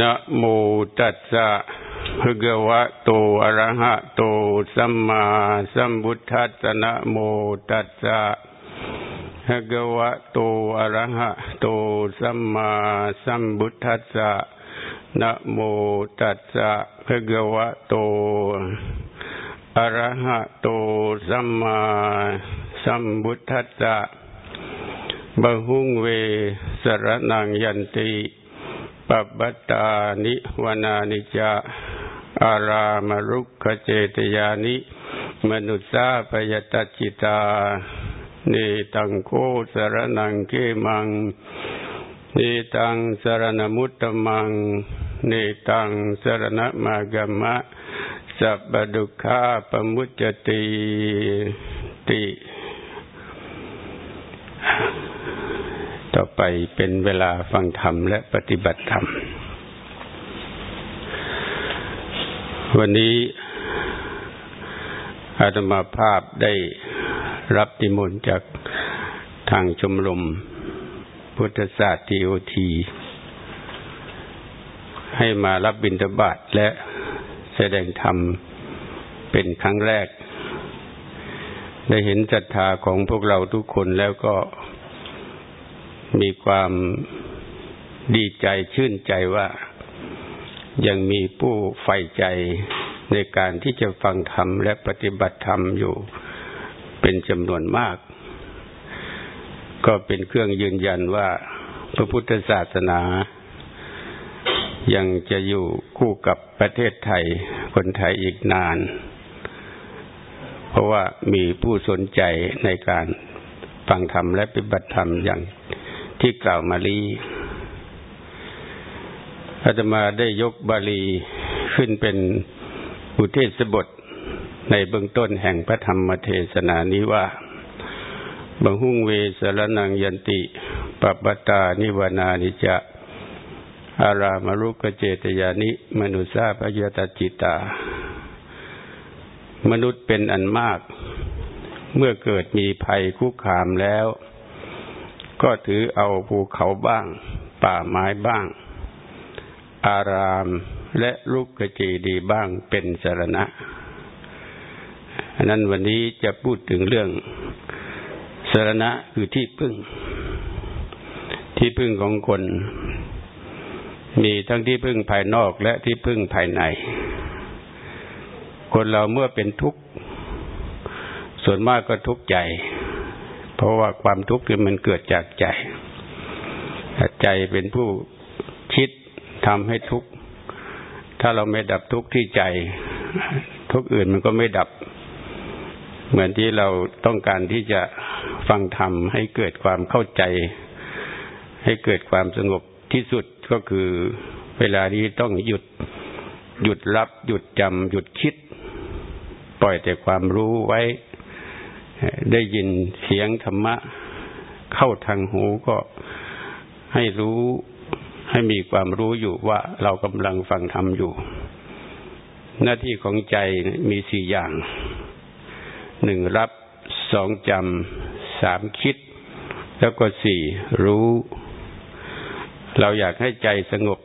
นะโมตัสสะภะคะวะโตอะระหะโตสัมมาสัมพุทธัสสะนะโมตัสสะภะคะวะโตอะระหะโตสัมมาสัมพุทธัสสะนะโมตัสสะภะคะวะโตอะระหะโตสัมมาสัมพุทธัสสะบะหุงเวสรนังยันติ ปับบตตานิวนานิจาอารามรุกขเจตยานิ มนุษสาปยตจิตาเนตังโคสรนังเกมังเนตังสรณมุตตมังเนตังสรณมากมะ สัพดุขาปมุจติติ ต่อไปเป็นเวลาฟังธรรมและปฏิบัติธรรม วันนี้อาตมาภาพได้รับติมนจากทางชมรมพุทธศาสตร์ทีโอที ให้มารับบิณฑบาตและแสดงธรรมเป็นครั้งแรก ได้เห็นศรัทธาของพวกเราทุกคนแล้วก็ มีความดีใจชื่นใจว่ายังมีผู้ใฝ่ใจในการที่จะฟังธรรมและปฏิบัติธรรมอยู่เป็นจำนวนมาก ก็เป็นเครื่องยืนยันว่าพระพุทธศาสนา ยังจะอยู่คู่กับประเทศไทยคนไทยอีกนาน เพราะว่ามีผู้สนใจในการฟังธรรมและปฏิบัติธรรมอย่าง ที่กล่าวมาลีอาตมาได้ยกบาลีขึ้นเป็นอุเทศบทในเบื้องต้นแห่งพระธรรมเทศนานี้ว่าบังหุงเวสรนังยันติปัปตานิวานานิจะอารามรุกเจตยานิ มนุษาพยตจิตา มนุษย์เป็นอันมาก เมื่อเกิดมีภัยคุกคามแล้ว ก็ถือเอาภูเขาบ้าง ป่าไม้บ้าง อารามและลูกกระจีดีบ้างเป็นสารณะนั้นวันนี้จะพูดถึงเรื่องสารณะคือที่พึ่ง ที่พึ่งของคน มีทั้งที่พึ่งภายนอกและที่พึ่งภายใน คนเราเมื่อเป็นทุกข์ ส่วนมากก็ทุกข์ใจ เพราะว่าความทุกข์คือมันเกิดจากใจ ใจเป็นผู้คิดทำให้ทุกข์ ถ้าเราไม่ดับทุกข์ที่ใจ ทุกข์อื่นมันก็ไม่ดับ เหมือนที่เราต้องการที่จะฟังธรรมให้เกิดความเข้าใจ ให้เกิดความสงบที่สุดก็คือเวลานี้ต้องหยุด หยุดรับ หยุดจำหยุดคิด ปล่อยแต่ความรู้ไว้ ได้ยินเสียงธรรมะเข้าทางหูก็ให้รู้ให้มีความรู้อยู่ว่าเรากำลังฟังธรรมอยู่ หน้าที่ของใจมีสี่อย่าง หนึ่งรับสองจำสามคิด แล้วก็สี่รู้ เราอยากให้ใจสงบ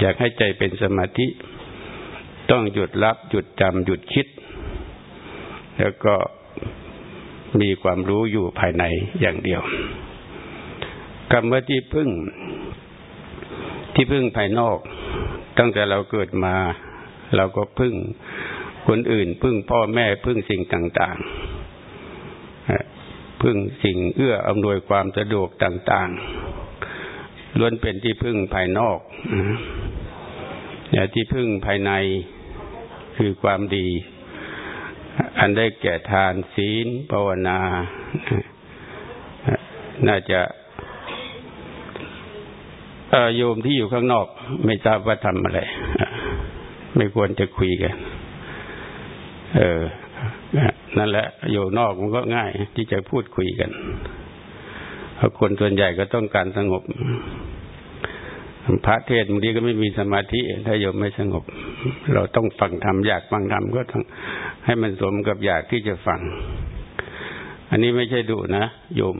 อยากให้ใจเป็นสมาธิ ต้องหยุดรับ หยุดจำหยุดคิด แล้วก็ มีความรู้อยู่ภายในอย่างเดียวคำว่าที่พึ่ง ที่พึ่งภายนอก ตั้งแต่เราเกิดมา เราก็พึ่งคนอื่น พึ่งพ่อแม่พึ่งสิ่งต่างๆพึ่งสิ่งเอื้ออำนวยความสะดวกต่างๆล้วนเป็นที่พึ่งภายนอกแต่ที่พึ่งภายในคือความดี อันได้แก่ทานศีลภาวนา น่าจะโยมที่อยู่ข้างนอก ไม่ทราบว่าทำอะไร ไม่ควรจะคุยกัน เออ นั่นแหละ อยู่นอกมันก็ง่าย ที่จะพูดคุยกันเพราะคนส่วนใหญ่ก็ต้องการสงบ พระเทศบางทีก็ไม่มีสมาธิถ้าโยมไม่สงบ เราต้องฟังธรรมอยากฟังธรรมก็ต้องให้มันสมกับอยากที่จะฟัง อันนี้ไม่ใช่ดุนะโยม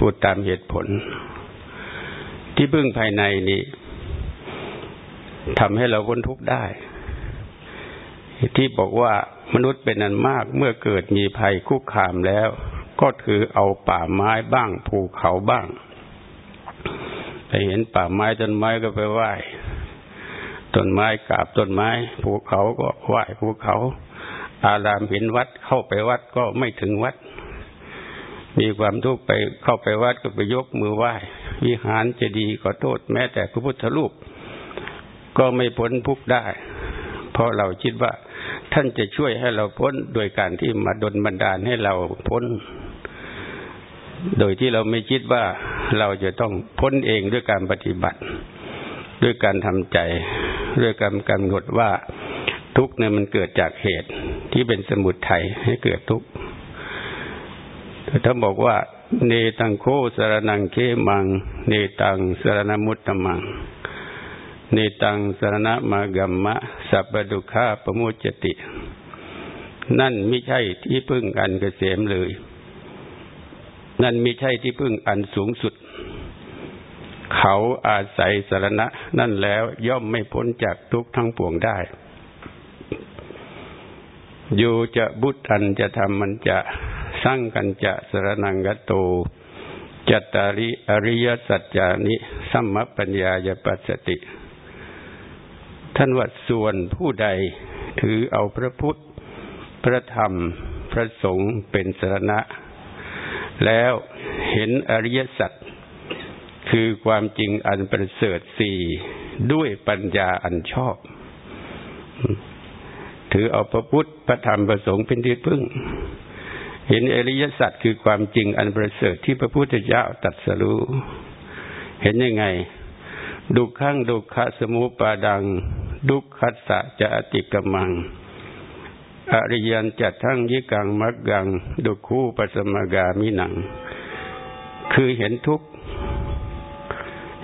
พูดตามเหตุผล ที่พึ่งภายในนี้ทำให้เราพ้นทุกข์ได้ ที่บอกว่ามนุษย์เป็นอันมากเมื่อเกิดมีภัยคุกคามแล้ว ก็ถือเอาป่าไม้บ้างภูเขาบ้าง ไปเห็นป่าไม้ต้นไม้ก็ไปไหว้ต้นไม้กราบต้นไม้ภูเขาก็ไหว้ภูเขา อารามเห็นวัดเข้าไปวัดก็ไม่ถึงวัด มีความทุกข์ไปเข้าไปวัดก็ไปยกมือไหว้ วิหารจะดีขอโทษแม้แต่พระพุทธรูป ก็ไม่พ้นทุกข์ได้ เพราะเราคิดว่าท่านจะช่วยให้เราพ้นโดยการที่มาดลบันดาลให้เราพ้น โดยที่เราไม่คิดว่าเราจะต้องพ้นเองด้วยการปฏิบัติ ด้วยการทำใจ ด้วยการกำหนดว่าทุกเนี่ยมันเกิดจากเหตุที่เป็นสมุดไทยให้เกิดทุกข์ถ้าบอกว่า เนตังโคสารนังเคมัง เนตังสารนมุตตมัง เนตังสารณมากัมมะ สัพพดุขาปมุจติ นั่นไม่ใช่ที่พึ่งอันเกษมเลย นั่นไม่ใช่ที่พึ่งอันสูงสุด เขาอาศัยสารณะ นั่นแล้วย่อมไม่พ้นจากทุกทั้งปวงได้ อยู่จะบุตรันจะทำมันจะสร้างกันจะสรนังกโตจัตตาริอริยสัจจานิสัมมปัญญายปัสสติ ท่านว่าส่วนผู้ใดถือเอาพระพุทธ พระธรรม พระสงฆ์เป็นสรณะ แล้วเห็นอริยสัจคือความจริงอันประเสริฐสี่ด้วยปัญญาอันชอบ ถือเอาพระพุทธพระธรรมพระสงฆ์เป็นที่พึ่ง เห็นอริยสัจคือความจริงอันประเสริฐที่พระพุทธเจ้าตรัสรู้ เห็นยังไง ดุขังดุขะสมุปาดัง ดุขัสสะจะอติกมัง อริยันจัดทั้งยิกังมักกัง ดุคู่ปัสมกามิหนัง คือเห็นทุก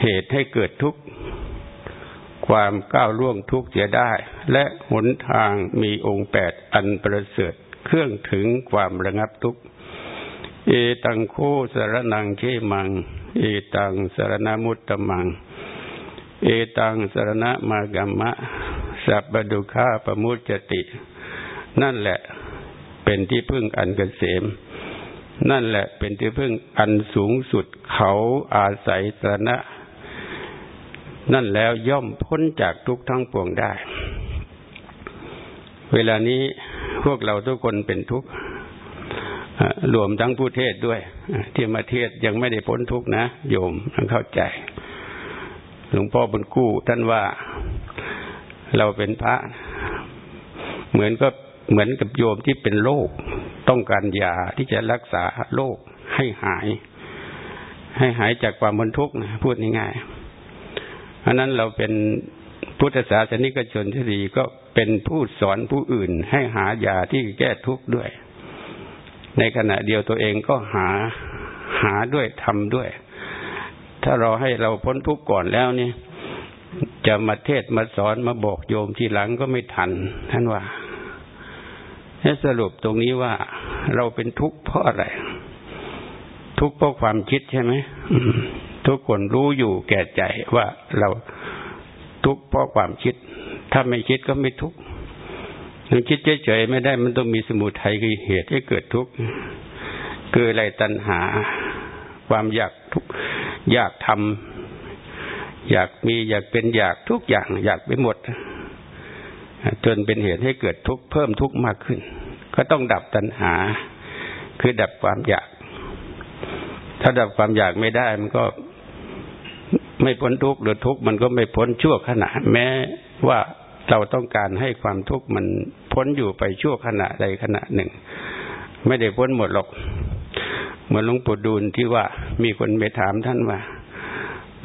เหตุให้เกิดทุกความก้าวล่วงทุกเสียได้ และหนทางมีองค์แปดอันประเสริฐเครื่องถึงความระงับทุกเอตังโคสารนังเคมัง เอตังสารนามุตตมัง เอตังสารณมากัมมะ สัพปดุขาปมุจติ นั่นแหละเป็นที่พึ่งอันเกษม นั่นแหละเป็นที่พึ่งอันสูงสุดเขาอาศัยสรณะนั่นแล้วย่อมพ้นจากทุกทั้งปวงได้ เวลานี้พวกเราทุกคนเป็นทุกข์รวมทั้งผู้เทศด้วย ที่มาเทศยังไม่ได้พ้นทุกข์นะ โยมต้องเข้าใจ หลวงพ่อบุญกู้ท่านว่าเราเป็นพระ เหมือนก็ เหมือนกับโยมที่เป็นโรคต้องการยาที่จะรักษาโรคให้หาย ให้หายจากความบนทุกข์พูดง่ายๆอันนั้นเราเป็นพุทธศาสนิกชนที่ดีก็เป็นผู้สอนผู้อื่น ให้หายาที่แก้ทุกข์ด้วย ในขณะเดียวตัวเองก็หาหาด้วยทำด้วย ถ้าเราให้เราพ้นทุกข์ก่อนแล้วนี่จะมาเทศมาสอนมาบอกโยมทีหลังก็ไม่ทันท่านว่า ให้สรุปตรงนี้ว่าเราเป็นทุกข์เพราะอะไร ทุกข์เพราะความคิดใช่ไหมทุกคนรู้อยู่แก่ใจว่าเราทุกข์เพราะความคิด ถ้าไม่คิดก็ไม่ทุกข์มันคิดเฉยๆไม่ได้มันต้องมีสมุทัยคือเหตุให้เกิดทุกข์เกิดอะไรตัณหา ความอยากทุกอยากทำอยากมีอยากเป็นอยากทุกอย่าง อยากไปหมด จนเป็นเหตุให้เกิดทุกข์เพิ่มทุกข์มากขึ้น ก็ต้องดับตัณหา คือดับความอยาก ถ้าดับความอยากไม่ได้ มันก็ไม่พ้นทุกข์หรือทุกข์มันก็ไม่พ้นชั่วขณะ แม้ว่าเราต้องการให้ความทุกข์มันพ้นอยู่ไปชั่วขณะใดขณะหนึ่ง ไม่ได้พ้นหมดหรอก เหมือนหลวงปู่ดูลที่ว่ามีคนไปถามท่านว่า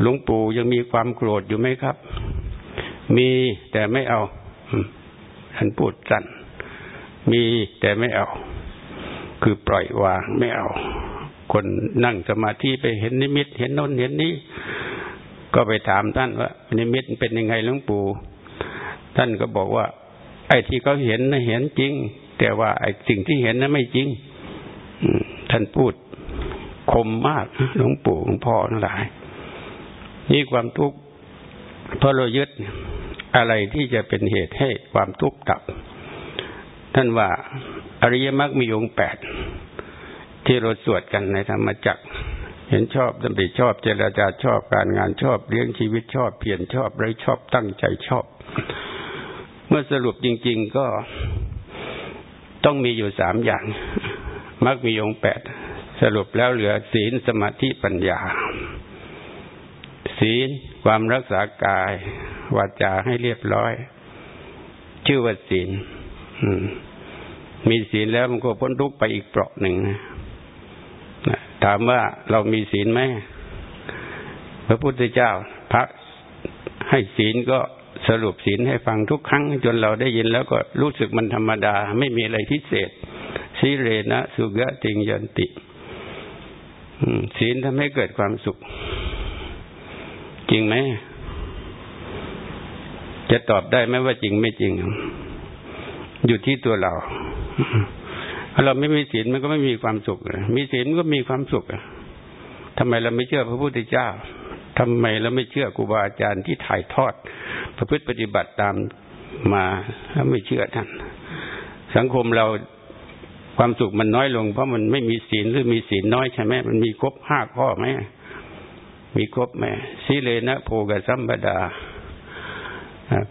หลวงปู่ยังมีความโกรธอยู่ไหมครับ มีแต่ไม่เอา ท่านพูดสั้นมีแต่ไม่เอา คือปล่อยวางไม่เอา คนนั่งสมาธิไปเห็นนิมิต เห็นน้นเห็นนี้ ก็ไปถามท่านว่า นิมิตเป็นยังไงหลวงปู่ท่านก็บอกว่า ไอ้ที่เขาเห็นนะเห็นจริง แต่ว่าไอ้สิ่งที่เห็นนั้นไม่จริงท่านพูดคมมากหลวงปู่หลวงพ่อทั้งหลาย นี่ความทุกข์เพราะเรายึด อะไรที่จะเป็นเหตุให้ความทุกข์ดับ ท่านว่าอริยมรรคมีองค์แปดที่เราสวดกันในธรรมจักร เห็นชอบดำริชอบเจรจาชอบการงานชอบเลี้ยงชีวิตชอบเพียรชอบไรชอบตั้งใจชอบ เมื่อสรุปจริง ๆก็ต้องมีอยู่สามอย่างมรรคมีองค์แปดสรุปแล้วเหลือศีลสมาธิปัญญา ศีลความรักษากาย วาจาให้เรียบร้อย ชื่อว่าศีลมีศีลแล้วมันก็พ้นทุกข์ไปอีกเปราะหนึ่งนะถามว่าเรามีศีลไหมพระพุทธเจ้า พระให้ศีลก็สรุปศีลให้ฟังทุกครั้ง จนเราได้ยินแล้วก็รู้สึกมันธรรมดา ไม่มีอะไรพิเศษสีเรนะสุกะติงยันติศีลทำให้เกิดความสุข จริงไหม จะตอบได้ไหมว่าจริงไม่จริง อยู่ที่ตัวเราถ้าเราไม่มีศีลมันก็ไม่มีความสุข มีศีลก็มีความสุขทำไมเราไม่เชื่อพระพุทธเจ้าทำไมเราไม่เชื่อครูบาอาจารย์ที่ถ่ายทอด ประพฤติปฏิบัติตามมาแล้วไม่เชื่อท่าน สังคมเราความสุขมันน้อยลง เพราะมันไม่มีศีลหรือมีศีลน้อยใช่ไหมมันมีครบห้าข้อไหมมีครบไหมสีเลนะโพกสัมปดา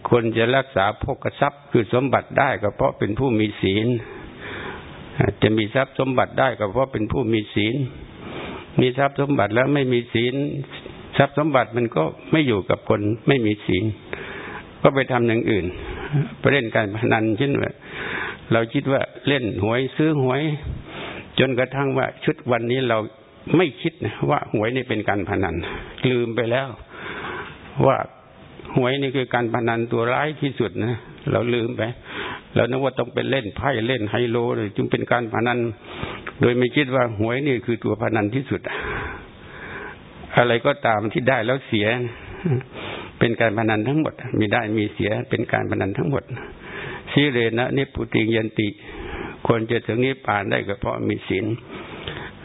คนจะรักษาพกทรัพย์คือสมบัติได้ก็เพราะเป็นผู้มีศีลจะมีทรัพย์สมบัติได้ก็เพราะเป็นผู้มีศีล มีทรัพย์สมบัติแล้วไม่มีศีล ทรัพย์สมบัติมันก็ไม่อยู่กับคนไม่มีศีล ก็ไปทำอย่างอื่นไปเล่นการพนันเช่นว่าเราคิดว่าเล่นหวยซื้อหวย จนกระทั่งว่าชุดวันนี้เราไม่คิดนะว่าหวยนี่เป็นการพนัน ลืมไปแล้วว่า หวยนี่คือการพนันตัวร้ายที่สุดนะเราลืมไปเรานึกว่าต้องเป็นเล่นไพ่เล่นไฮโลเลยจึงเป็นการพนัน โดยไม่คิดว่าหวยนี่คือตัวพนันที่สุด อะไรก็ตามที่ได้แล้วเสีย เป็นการพนันทั้งหมด มีได้มีเสียเป็นการพนันทั้งหมดสีเรนะนิพุติยันติควรจะถึงนิพพานได้ก็เพราะมีศีล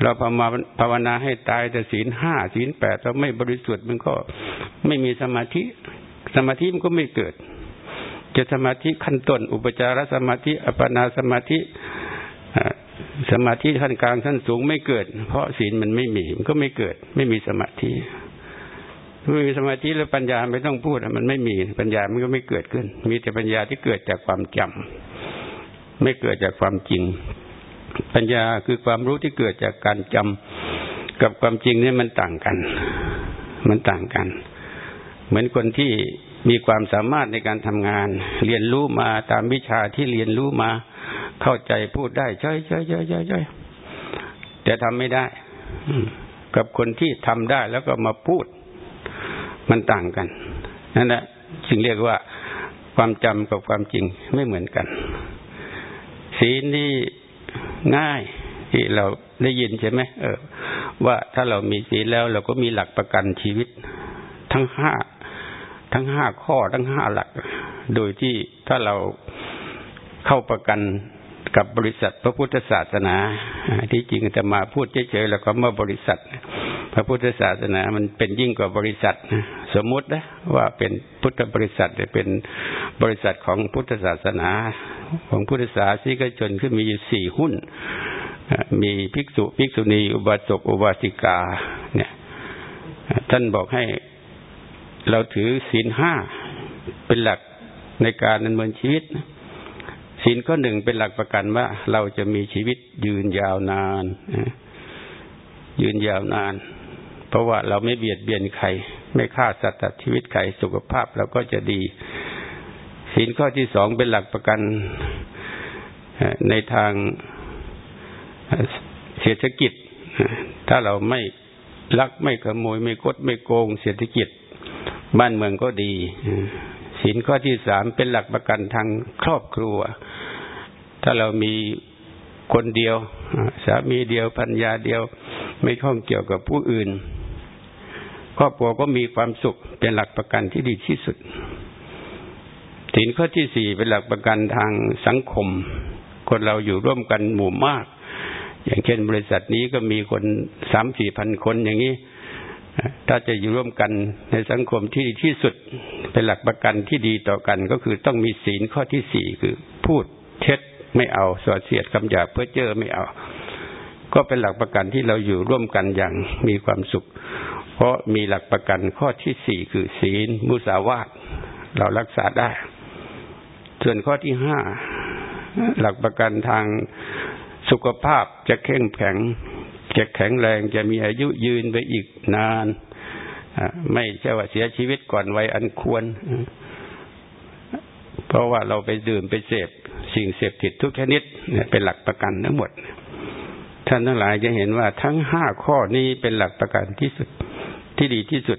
เราภาวนาภาวนาให้ตายแต่ศีลห้าศีลแปดเราไม่บริสุทธิ์มันก็ไม่มีสมาธิ สมาธิมันก็ไม่เกิด จะสมาธิขั้นต้น อุปจารสมาธิอัปปนาสมาธิสมาธิขั้นกลางขั้นสูงไม่เกิด เพราะศีลมันไม่มีมันก็ไม่เกิด ไม่มีสมาธิไม่มีสมาธิแล้วปัญญาไม่ต้องพูดมันไม่มีปัญญามันก็ไม่เกิดขึ้น มีแต่ปัญญาที่เกิดจากความจำไม่เกิดจากความจริง ปัญญาคือความรู้ที่เกิดจากการจำกับความจริงนี่มันต่างกัน มันต่างกัน เหมือนคนที่มีความสามารถในการทำงาน เรียนรู้มาตามวิชาที่เรียนรู้มา เข้าใจพูดได้ช่ใช่ใช่ใช่ใช่แต่ทำไม่ได้กับคนที่ทำได้แล้วก็มาพูด มันต่างกันนั่นแหละจึงเรียกว่าความจำกับความจริงไม่เหมือนกัน ศีลนี่ง่ายที่เราได้ยินใช่ไหมเออ ว่าถ้าเรามีศีลแล้วเราก็มีหลักประกันชีวิตทั้งห้า ทั้งห้าข้อทั้งห้าหลัก โดยที่ถ้าเราเข้าประกันกับบริษัทพระพุทธศาสนา ที่จริงจะมาพูดเฉยๆแล้วก็มาบริษัท พระพุทธศาสนามันเป็นยิ่งกว่าบริษัทสมมุตินะว่าเป็นพุทธบริษัทเป็นบริษัทของพุทธศาสนา ของพุทธศาสนิกชนขึ้นมีอยู่สี่หุ้น มีภิกษุภิกษุณี อุบาสกอุบาสิกา เนี่ย ท่านบอกให้ เราถือศีลห้าเป็นหลักในการดำเนินชีวิตศีลข้อหนึ่งเป็นหลักประกันว่า เราจะมีชีวิตยืนยาวนานยืนยาวนาน เพราะว่าเราไม่เบียดเบียนใคร ไม่ฆ่าสัตว์ตัดชีวิตใครสุขภาพเราก็จะดีศีลข้อที่สองเป็นหลักประกันในทางเศรษฐกิจ ถ้าเราไม่ลักไม่ขโมยไม่กดไม่โกงเศรษฐกิจ บ้านเมืองก็ดีศีลข้อที่สามเป็นหลักประกันทางครอบครัว ถ้าเรามีคนเดียว สามีเดียวปัญญาเดียว ไม่ข้องเกี่ยวกับผู้อื่น ครอบครัวก็มีความสุขเป็นหลักประกันที่ดีที่สุดถินข้อที่สี่เป็นหลักประกันทางสังคม คนเราอยู่ร่วมกันหมู่มาก อย่างเช่นบริษัทนี้ก็มีคนสามสี่พันคนอย่างนี้ ถ้าจะอยู่ร่วมกันในสังคมที่ดีที่สุดเป็นหลักประกันที่ดีต่อกัน ก็คือต้องมีศีลข้อที่สี่คือ พูดเท็จไม่เอาสอดเสียดคำหยาเพื่อเจอไม่เอา ก็เป็นหลักประกันที่เราอยู่ร่วมกันอย่างมีความสุข เพราะมีหลักประกันข้อที่สี่คือศีลมุสาวาทเรารักษาได้ ส่วนข้อที่ห้าหลักประกันทางสุขภาพจะเข้มแข็ง จะแข็งแรงจะมีอายุยืนไปอีกนานไม่ใช่ว่าเสียชีวิตก่อนวัยอันควร เพราะว่าเราไปดื่มไปเสพสิ่งเสพติดทุกชนิดเป็นหลักประกันทั้งหมด ท่านทั้งหลายจะเห็นว่าทั้งห้าข้อนี้เป็นหลักประกันที่สุดที่ดีที่สุด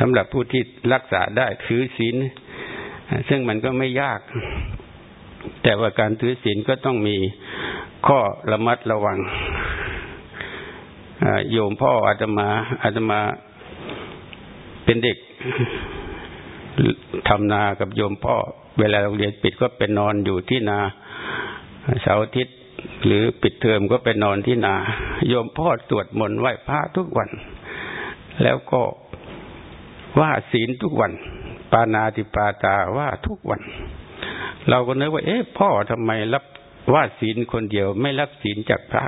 สำหรับผู้ที่รักษาได้ถือศีลซึ่งมันก็ไม่ยาก แต่ว่าการถือศีลก็ต้องมีข้อระมัดระวัง โยมพ่ออาตมาอาตมาเป็นเด็กทำนากับโยมพ่อ เวลาโรงเรียนปิดก็เป็นนอนอยู่ที่นาเสาร์อาทิตย์หรือปิดเทอมก็ไปนอนที่นา โยมพ่อสวดมนต์ไหว้พระทุกวัน แล้วก็ว่าศีลทุกวัน ปานาติปาตาว่าทุกวัน เราก็นึกว่า เอ๊ะพ่อทำไมรับว่าศีลคนเดียวไม่รับศีลจากพระ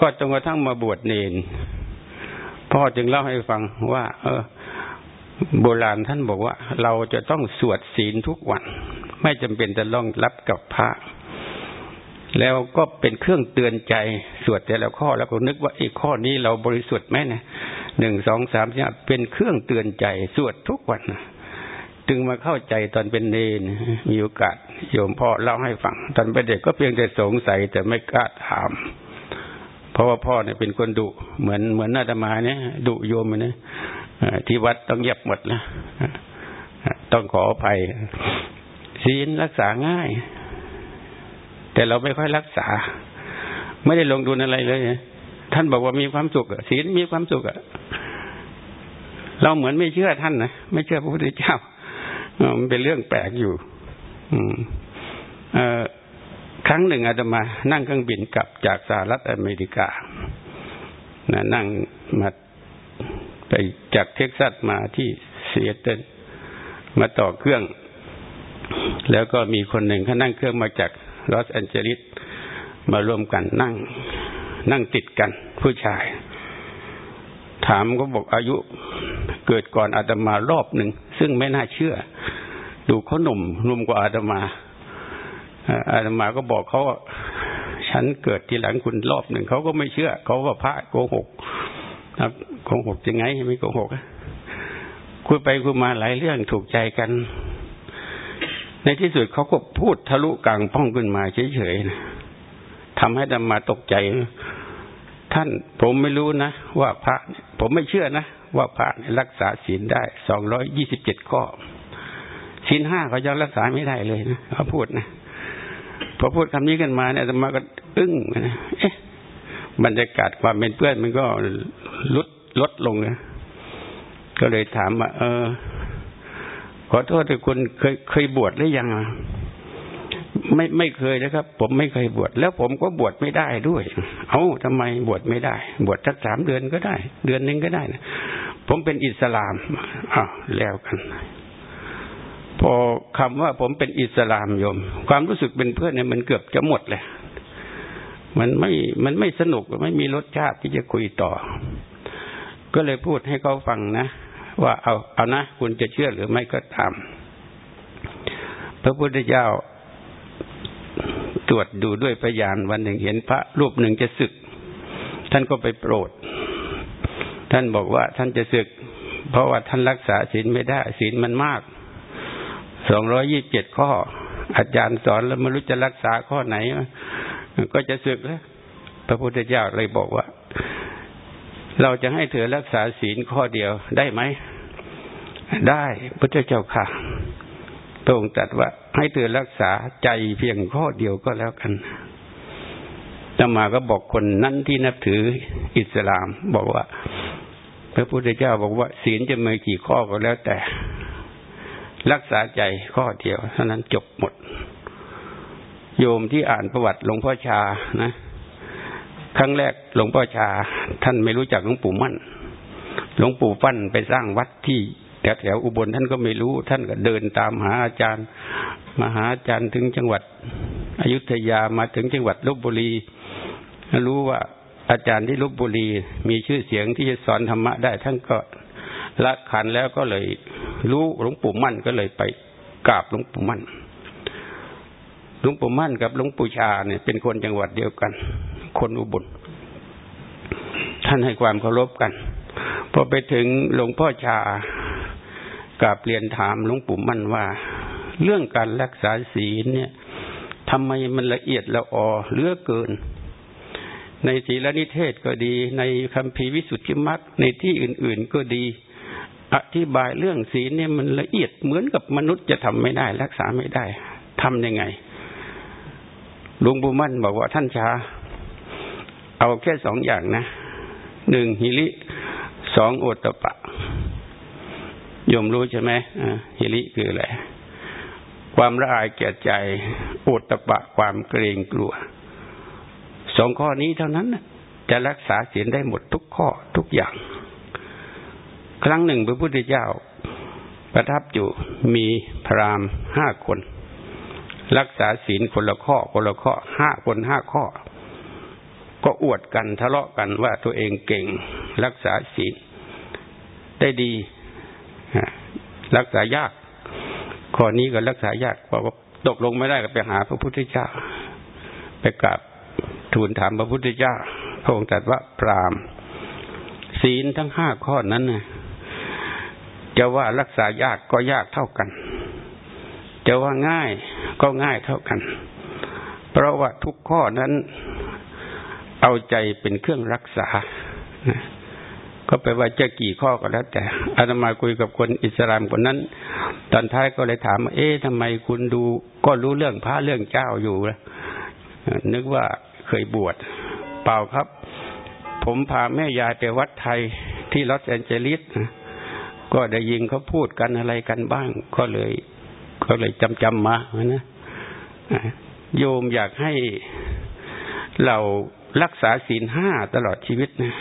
ก็จนกระทั่งมาบวชเนนพ่อจึงเล่าให้ฟังว่า เออ โบราณท่านบอกว่า เราจะต้องสวดศีลทุกวัน ไม่จำเป็นจะต้องรับกับพระ แล้วก็เป็นเครื่องเตือนใจสวดแต่ละข้อแล้วก็นึกว่าไอ้ข้อนี้เราบริสุทธิ์ไหมนะหนึ่งสองสามสี่เป็นเครื่องเตือนใจสวดทุกวันจึงมาเข้าใจตอนเป็นเนนมีโอกาสโยมพ่อเล่าให้ฟัง ตอนเป็นเด็กก็เพียงแต่สงสัยแต่ไม่กล้าถาม ราะว่าพ่อเนี่ยเป็นคนดุเหมือนเหมือนนาตมาเนี่ยดุโยมเนี่ยที่วัดต้องเงียบหมดนะต้องขออภัยศีลรักษาง่าย แต่เราไม่ค่อยรักษา ไม่ได้ลงทุนอะไรเลยท่านบอกว่ามีความสุขศีลมีความสุขอะเราเหมือนไม่เชื่อท่านนะไม่เชื่อพระพุทธเจ้ามันเป็นเรื่องแปลกอยู่ อืม เออ ครั้งหนึ่งอาตมานั่งเครื่องบินกลับจากสหรัฐอเมริกานะนั่งมาไปจากเท็กซัสมาที่ซีแอตเทิลมาต่อเครื่อง แล้วก็มีคนหนึ่งเขานั่งเครื่องมาจากลอสแอนเจลิสมาร่วมกันนั่ง นั่งติดกัน ผู้ชาย ถามก็บอกอายุเกิดก่อนอาตมารอบหนึ่ง ซึ่งไม่น่าเชื่อ ดูเขาหนุ่มหนุ่มกว่าอาตมา อาตมาก็บอกเขาฉันเกิดทีหลังคุณรอบหนึ่งเขาก็ไม่เชื่อเขาว่าพระโกหกครับโกหกยังไงไม่โกหกคุยไปคุยมาหลายเรื่องถูกใจกัน ในที่สุดเขาก็พูดทะลุกลางพ้องขึ้นมาเฉยๆนะทำให้ธรรมาตกใจ ท่านผมไม่รู้นะ ว่าพระ ผมไม่เชื่อนะ ว่าพระรักษาศีลได้สองร้อยยี่สิบเจ็ดข้อศีลห้าเขายังรักษาไม่ได้เลยนะเขาพูดนะ พอพูดคำนี้กันมาเนี่ยจะมาก็อึ้งนะเอ๊ะบรรยากาศความเป็นเพื่อนมันก็ลดลดลงนะก็เลยถามว่าเออ ขอโทษที่คุณเคยเคยบวชหรือยังไม่ไม่เคยนะครับ ผมไม่เคยบวชแล้วผมก็บวชไม่ได้ด้วย เอา้าทำไมบวชไม่ได้ บวชสักสามเดือนก็ได้ เดือนหนึ่งก็ได้นะผมเป็นอิสลามอ้าวแล้วกัน พอคำว่าผมเป็นอิสลามโยม ความรู้สึกเป็นเพื่อนเนี่ยมันเกือบจะหมดเลย มันไม่มันไม่สนุกไม่มีรสชาติที่จะคุยต่อ ก็เลยพูดให้เขาฟังนะ ว่าเอาเอานะ คุณจะเชื่อหรือไม่ก็ตามพระพุทธเจ้าตรวจดูด้วยพยานวันหนึ่งเห็นพระรูปหนึ่งจะศึก ท่านก็ไปโปรด ท่านบอกว่าท่านจะศึก เพราะว่าท่านรักษาศีลไม่ได้ศีลมันมาก สองร้อยี่บเจ็ดข้อ อาจารย์สอนแล้วไม่รู้จะรักษาข้อไหน ก็จะสึกแล้วพระพุทธเจ้าเลยบอกว่า เราจะให้เธอรักษาศีลข้อเดียวได้ไหม ได้พระเจ้าค่ะพระองค์ตรัสว่า ให้เธอรักษาใจเพียงข้อเดียวก็แล้วกันตมาก็บอกคนนั้นที่นับถืออิสลามบอกว่า พระพุทธเจ้าบอกว่า ศีลจะมีกี่ข้อก็แล้วแต่ รักษาใจข้อเดียวเท่านั้นจบหมด โยมที่อ่านประวัติหลวงพ่อชานะครั้งแรกหลวงพ่อชา ท่านไม่รู้จักหลวงปู่มั่น หลวงปู่ฟั่นไปสร้างวัดที่แถวแถวอุบลท่านก็ไม่รู้ ท่านก็เดินตามหาอาจารย์มาหาอาจารย์ถึงจังหวัดอยุธยามาถึงจังหวัดลบบุรี รู้ว่าอาจารย์ที่ลบบุรีมีชื่อเสียงที่จะสอนธรรมะได้ท่านก็ละขันแล้วก็เลย รู้หลวงปู่มั่นก็เลยไปกราบหลวงปู่มั่นหลวงปู่มั่นกับหลวงปู่ชาเนี่ยเป็นคนจังหวัดเดียวกัน คนอุบลท่านให้ความเคารพกัน พอไปถึงหลวงพ่อชากราบเรียนถามหลวงปู่มั่นว่า เรื่องการรักษาศีลเนี่ยทำไมมันละเอียดละออเลือเกิน ในศีลนิเทศก็ดี ในคำพีวิสุทธิมรรคในที่อื่น ๆก็ดี อธิบายเรื่องศีลเนี่ยมันละเอียดเหมือนกับมนุษย์จะทำไม่ได้ รักษาไม่ได้ทำยังไงหลวงปู่มั่นบอกว่าท่านชาเอาแค่สองอย่างนะหนึ่งฮิริสองโอตปะยมรู้ใช่ไหมฮิริคืออะไร ความละอายแก่ใจโอตปะความเกรงกลัว สองข้อนี้เท่านั้นจะรักษาศีลได้หมดทุกข้อทุกอย่าง ครั้งหนึ่งพระพุทธเจ้า ประทับอยู่มีพรามห้าคน รักษาศีลคนละข้อคนละข้อห้าคนห้าข้อ ก็อวดกันทะเลาะกันว่าตัวเองเก่ง รักษาศีลได้ดีรักษายากข้อนี้ก็รักษายากพอตกลงไม่ได้ก็ไปหาพระพุทธเจ้า ไปกราบทูลถามพระพุทธเจ้าพระองค์ตรัสว่าพรามศีลทั้งห้าข้อนั้น จะว่ารักษายากก็ยากเท่ากัน จะว่าง่ายก็ง่ายเท่ากัน เพราะว่าทุกข้อนั้น เอาใจเป็นเครื่องรักษา ก็แปลว่าจะกี่ข้อก็แล้ว แต่อาตมาคุยกับคนอิสลามคนนั้น ตอนท้ายก็เลยถาม เอ๊ะทำไมคุณดู ก็รู้เรื่องพระเรื่องเจ้าอยู่ละนึกว่าเคยบวช เปล่าครับ ผมพาแม่ยายไปวัดไทยที่ลอสแอนเจลิส ก็ได้ยินเขาพูดกันอะไรกันบ้าง ก็เลย ก็เลยจำจำมานะโยมอยากให้เรารักษาศีลห้าตลอดชีวิตนะ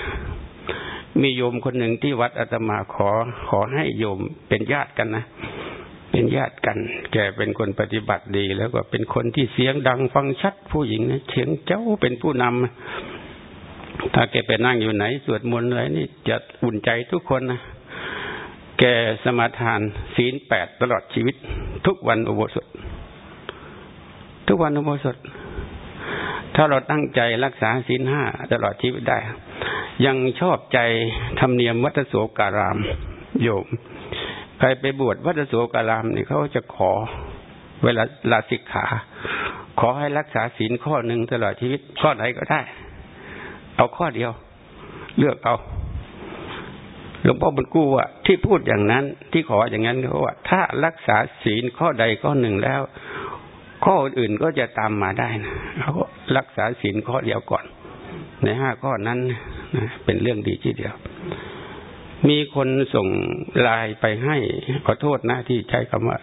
มีโยมคนหนึ่งที่วัดอาตมาขอ ขอให้โยมเป็นญาติกันนะเป็นญาติกัน แกเป็นคนปฏิบัติดี แล้วก็เป็นคนที่เสียงดังฟังชัดผู้หญิงนะเสียงเจ้าเป็นผู้นำถ้าแกไปนั่งอยู่ไหน สวดมนต์อะไรนี่จะอุ่นใจทุกคนนะ แกสมาทานศีลแปดตลอดชีวิต ทุกวันอุโบสถ ทุกวันอุโบสถ ถ้าเราตั้งใจรักษาศีลห้าตลอดชีวิตได้ ยังชอบใจธรรมเนียมวัตโสการามโยม ใครไปบวชวัตโสการามนี่เขาจะขอเวลาลาสิกขา ขอให้รักษาศีลข้อหนึ่งตลอดชีวิตข้อไหนก็ได้ เอาข้อเดียว เลือกเอา หลวงพ่อบุญกู้ว่าที่พูดอย่างนั้นที่ขออย่างนั้นเขาว่า ถ้ารักษาศีลข้อใดข้อหนึ่งแล้ว ข้ออื่นก็จะตามมาได้นะเขารักษาศีลข้อเดียวก่อน ในห้าข้อนั้นนะเป็นเรื่องดีที่เดียว มีคนส่งลน์ไปให้ขอโทษนะที่ใช้คำว่า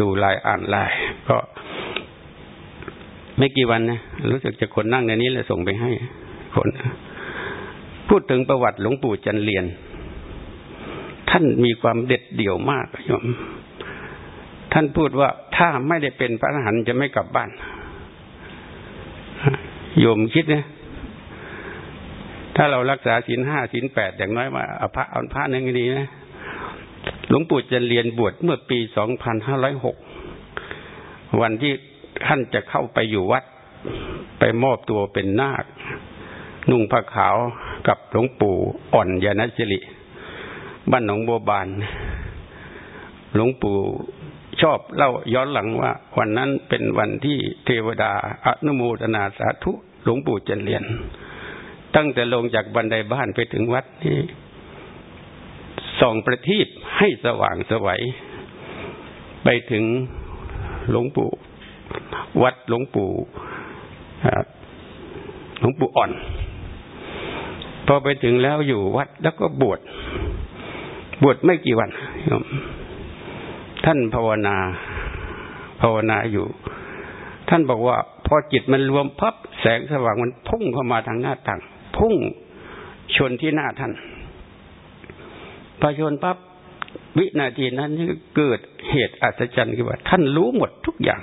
ดูลน์อ่านลน์ก็ไม่กี่วันนะรู้สึกจะคนนั่งในนี้เลยส่งไปให้คน พูดถึงประวัติหลวงปู่จันเรียน ท่านมีความเด็ดเดี่ยวมากโยมท่านพูดว่าถ้าไม่ได้เป็นพระอรหันต์จะไม่กลับบ้านโยมคิดนะถ้าเรารักษาศีลห้าศีลแปดอย่างน้อยว่าเอาพระเอาพระนึงดีนะหลวงปู่จะเรียนบวชเมื่อปีสองพันห้าร้อยหกวันที่ท่านจะเข้าไปอยู่วัด ไปมอบตัวเป็นนาค นุ่งผ้าขาวกับหลวงปู่อ่อนยานัสิริ บ้านหนองบัวบาน หลวงปู่ชอบเล่าย้อนหลังว่า วันนั้นเป็นวันที่เทวดาอนุโมทนาสาธุหลวงปู่เจรียนตั้งแต่ลงจากบันไดบ้านไปถึงวัดนี่ส่องประทีปให้สว่างสวัย ไปถึงหลวงปู่ วัดหลวงปู่หลวงปู่อ่อน พอไปถึงแล้วอยู่วัดแล้วก็บวช บวชไม่กี่วันท่านภาวนา ภาวนาอยู่ ท่านบอกว่า พอจิตมันรวมพับแสงสว่างมันพุ่งเข้ามาทางหน้าต่าง พุ่งชนที่หน้าท่านพอชนปั๊บวินาทีนั้นเกิดเหตุอัศจรรย์คือว่า ท่านรู้หมดทุกอย่าง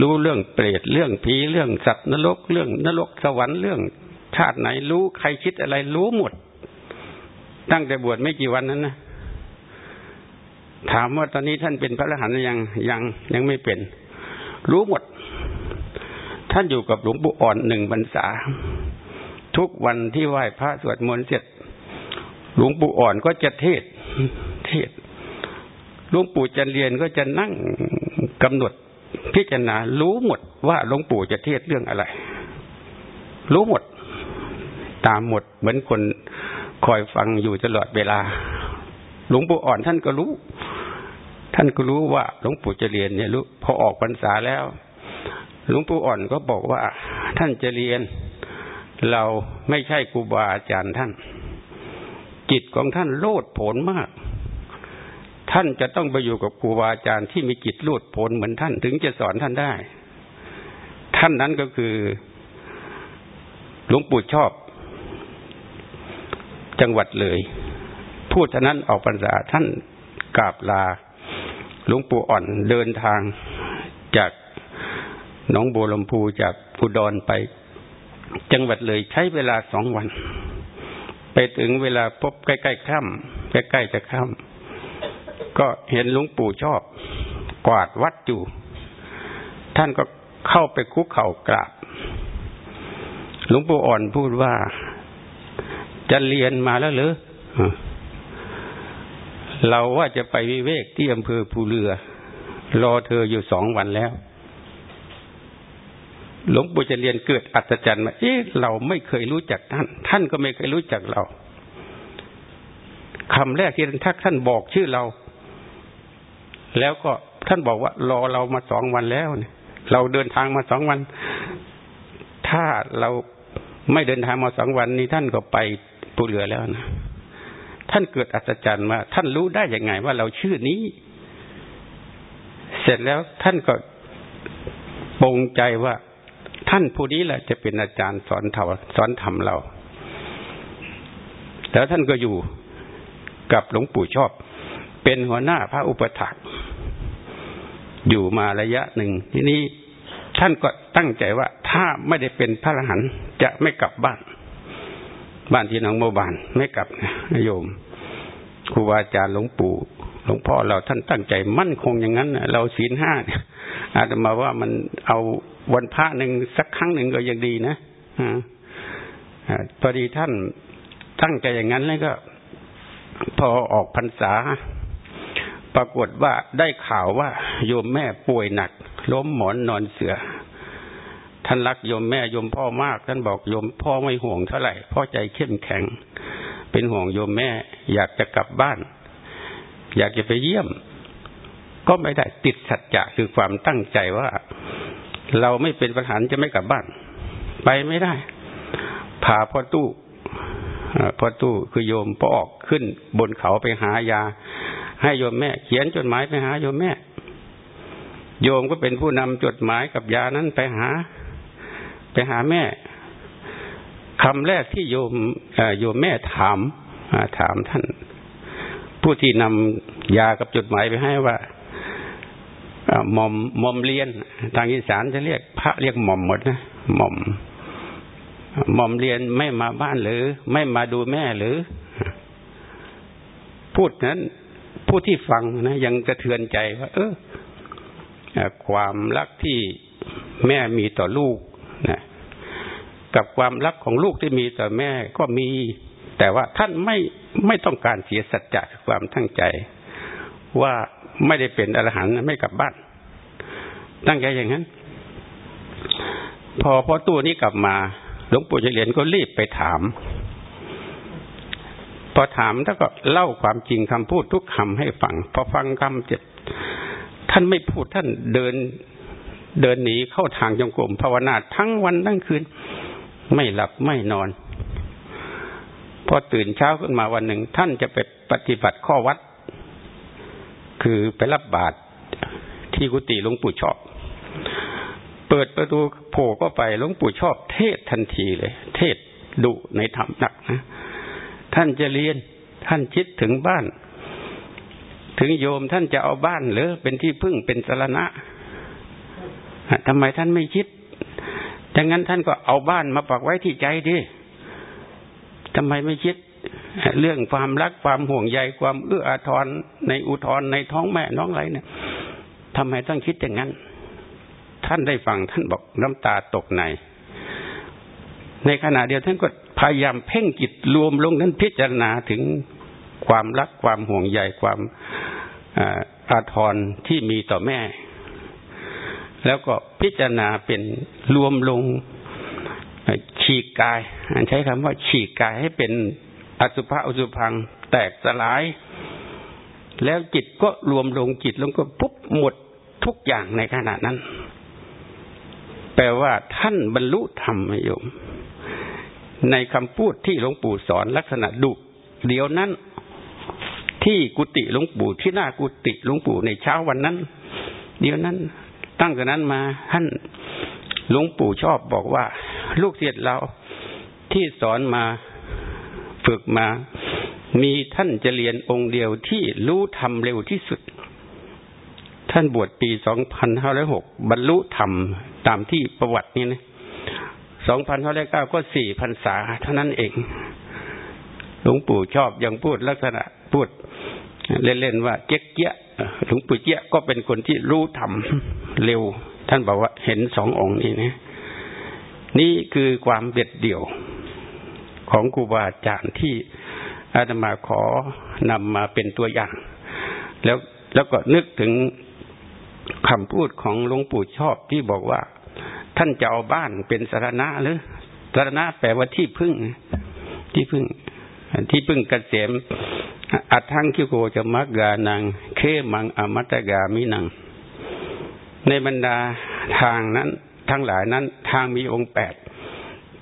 รู้เรื่องเปรตเรื่องผีเรื่องสัตว์นรกเรื่องนรกสวรรค์เรื่องชาติไหนรู้ใครคิดอะไรรู้หมด ตั้งแต่บวชไม่กี่วันนั้นนะถามว่าตอนนี้ท่านเป็นพระอรหันต์ยังยังยังไม่เป็น รู้หมด ท่านอยู่กับหลวงปู่อ่อนหนึ่งพรรษา ทุกวันที่ไหว้พระสวดมนต์เสร็จ หลวงปู่อ่อนก็จะเทศเทศหลวงปู่จันเรียนก็จะนั่งกำหนดพิจารณา รู้หมดว่าหลวงปู่จะเทศเรื่องอะไร รู้หมด ตามหมดเหมือนคน คอยฟังอยู่ตลอดเวลา หลวงปู่อ่อนท่านก็รู้ ท่านก็รู้ว่าหลวงปู่จะเรียนเนี่ยรู้พอออกพรรษาแล้ว หลวงปู่อ่อนก็บอกว่า ท่านจะเรียน เราไม่ใช่ครูบาอาจารย์ท่าน จิตของท่านโลดโผนมาก ท่านจะต้องไปอยู่กับครูบาอาจารย์ที่มีจิตโลดโผนเหมือนท่านถึงจะสอนท่านได้ ท่านนั้นก็คือ หลวงปู่ชอบ จังหวัดเลย พูดเท่านั้นออกพรรษาท่านกราบลาหลวงปู่อ่อนเดินทางจากหนองบัวลำพูจากอุดรไป จังหวัดเลยใช้เวลาสองวัน ไปถึงเวลาพบใกล้ๆค่ำใกล้ๆจะค่ำก็เห็นหลวงปู่ชอบ กวาดวัดอยู่ ท่านก็เข้าไปคุกเข่ากราบหลวงปู่อ่อนพูดว่า จะเรียนมาแล้วหรือเราว่าจะไปวิเวกที่อำเภอภูเรือ รอเธออยู่สองวันแล้ว หลวงปู่จะเรียนเกิดอัศจรรย์มาเอ๊ะเราไม่เคยรู้จักท่าน ท่านก็ไม่เคยรู้จักเราคำแรกที่ท่านท่านบอกชื่อเรา แล้วก็ท่านบอกว่า รอเรามาสองวันแล้วเนี่ยเราเดินทางมาสองวัน ถ้าเราไม่เดินทางมาสองวันนี้ท่านก็ไป ปูเรือแล้วนะท่านเกิดอัศจรรย์ว่าท่านรู้ได้ยังไงว่าเราชื่อนี้ เสร็จแล้วท่านก็ปงใจว่า ท่านผู้นี้แหละจะเป็นอาจารย์สอนธรรมสอนธรรมเรา แล้วท่านก็อยู่กับหลวงปู่ชอบ เป็นหัวหน้าพระอุปถักอยู่มาระยะหนึ่งทีนี้ท่านก็ตั้งใจว่าถ้าไม่ได้เป็นพระอรหันต์จะไม่กลับบ้าน บ้านที่น้องโมบานไม่กลับนะโยมครูบาอาจารย์หลวงปู่หลวงพ่อเราท่านตั้งใจมั่นคงอย่างนั้นเราศีลห้าอาจจะมาว่ามันเอาวันพระหนึ่งสักครั้งหนึ่งก็ยังดีนะอพอดีท่านตั้งใจอย่างนั้นแล้วก็ พอออกพรรษา ปรากฏว่าได้ข่าวว่า โยมแม่ป่วยหนัก ล้มหมอนนอนเสือ ท่านรักโยมแม่โยมพ่อมาก ท่านบอกโยมพ่อไม่ห่วงเท่าไหร่พ่อใจเข้มแข็ง เป็นห่วงโยมแม่ อยากจะกลับบ้าน อยากจะไปเยี่ยม ก็ไม่ได้ติดสัจจะคือความตั้งใจว่า เราไม่เป็นประหารจะไม่กลับบ้าน ไปไม่ได้พาพ่อตู้พ่อตู้คือโยมพ่อออกขึ้นบนเขาไปหายา ให้โยมแม่ เขียนจดหมายไปหาโยมแม่ โยมก็เป็นผู้นำจดหมายกับยานั้นไปหา ไปหาแม่คำแรกที่โยมโยมแม่ถามถามท่าน ผู้ที่นำยากับจดหมายไปให้ว่าหม่อมหม่อมเรียน ทางอีสานจะเรียกพระเรียกหม่อมหมดนะหม่อมหม่อมเรียนไม่มาบ้านหรือ ไม่มาดูแม่หรือ พูดนั้น ผู้ที่ฟังนะยังกระเทือนใจว่า เออความรักที่แม่มีต่อลูก นะกับความรักของลูกที่มีต่อแม่ก็มี แต่ว่าท่านไม่ไม่ต้องการเสียสัจจะความตั้งใจ ว่าไม่ได้เป็นอรหันต์ไม่กลับบ้าน ตั้งใจอย่างนั้น พอพอตัวนี้กลับมา หลวงปู่เฉลียนก็รีบไปถาม พอถามแล้วก็เล่าความจริงคำพูดทุกคำให้ฟัง พอฟังคำเจ็บท่านไม่พูดท่านเดิน เดินหนีเข้าทางจงกรมภาวนาทั้งวันทั้งคืน ไม่หลับไม่นอน พอตื่นเช้าขึ้นมาวันหนึ่ง ท่านจะไปปฏิบัติข้อวัด คือไปรับบาตรที่กุฏิหลวงปู่ชอบ เปิดประตูโผล่ก็ไปหลวงปู่ชอบ เทศทันทีเลย เทศดุในธรรมหนักนะ ท่านจะเรียนท่านคิดถึงบ้าน ถึงโยมท่านจะเอาบ้านหรือเป็นที่พึ่งเป็นสรณะ ทำไมท่านไม่คิดดังนั้นท่านก็เอาบ้านมาปักไว้ที่ใจดิทำไมไม่คิด เรื่องความรักความห่วงใยความเอื้ออาทรในอุทธรในท้องแม่น้องไรเนี่ยทำไมต้องคิดอย่างนั้น ท่านได้ฟังท่านบอกน้ำตาตกใน ในขณะเดียวท่านก็พยายามเพ่งจิตรวมลงนั้นพิจารณาถึงความรักความห่วงใยความอาทรที่มีต่อแม่ แล้วก็พิจารณาเป็นรวมลงฉีกกายใช้คำว่าฉีกกายให้เป็นอสุภะอสุพังแตกสลาย แล้วจิตก็รวมลงจิตลงก็ปุ๊บหมดทุกอย่างในขณะนั้น แปลว่าท่านบรรลุธรรมโยม ในคำพูดที่หลวงปู่สอนลักษณะดุเดี๋ยวนั้น ที่กุฏิหลวงปู่ที่หน้ากุฏิหลวงปู่ในเช้าวันนั้น เดี๋ยวนั้น ตั้งแต่นั้นมาท่านหลวงปู่ชอบบอกว่า ลูกศิษย์เราที่สอนมาฝึกมา มีท่านจะเรียนองค์เดียวที่รู้ธรรมเร็วที่สุด ท่านบวชปีสองพันห้าร้อยหกบรรลุธรรมตามที่ประวัตินี้นะสองพันห้าร้อยเก้าก็สี่พันษาเท่านั้นเอง หลวงปู่ชอบยังพูดลักษณะพูด เล่นๆว่าเจ๊กเจ๊ยหลวงปู่เจ๊ยก็เป็นคนที่รู้ธรรมเร็ว ท่านบอกว่าเห็นสององค์นี้นะนี่คือความเด็ดเดี่ยวของครูบาอาจารย์ที่อาตมาขอนำมาเป็นตัวอย่าง แล้วแล้วก็นึกถึงคำพูดของหลวงปู่ชอบที่บอกว่า ท่านจะเอาบ้านเป็นสารณะหรือสารณะแปลว่าที่พึ่ง ที่พึ่ง ที่พึ่งกเกษม อัทังคิโกจะมักกานัง เคมังอมัตกามินัง ในบรรดาทางนั้น ทั้งหลายนั้น ทางมีองค์แปด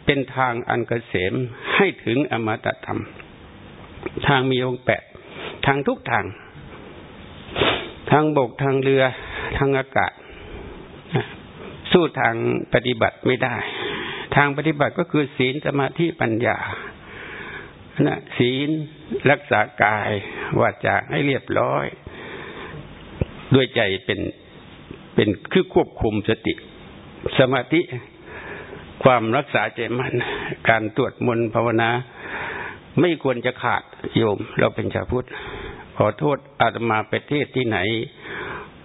เป็นทางอันกเกษมให้ถึงอมตะธรรม ทางมีองค์แปด ทางทุกทาง ทางบกทางเรือ ทางอากาศ สู้ทางปฏิบัติไม่ได้ ทางปฏิบัติก็คือศีลสมาธิปัญญานะศีล รักษากายวาจาให้เรียบร้อย ด้วยใจเป็นเป็นคือควบคุมสติ สมาธิความรักษาใจมัน การตรวจมนภาวนา ไม่ควรจะขาดโยม เราเป็นชาวพุทธขอโทษอาตมาไปเทศที่ไหน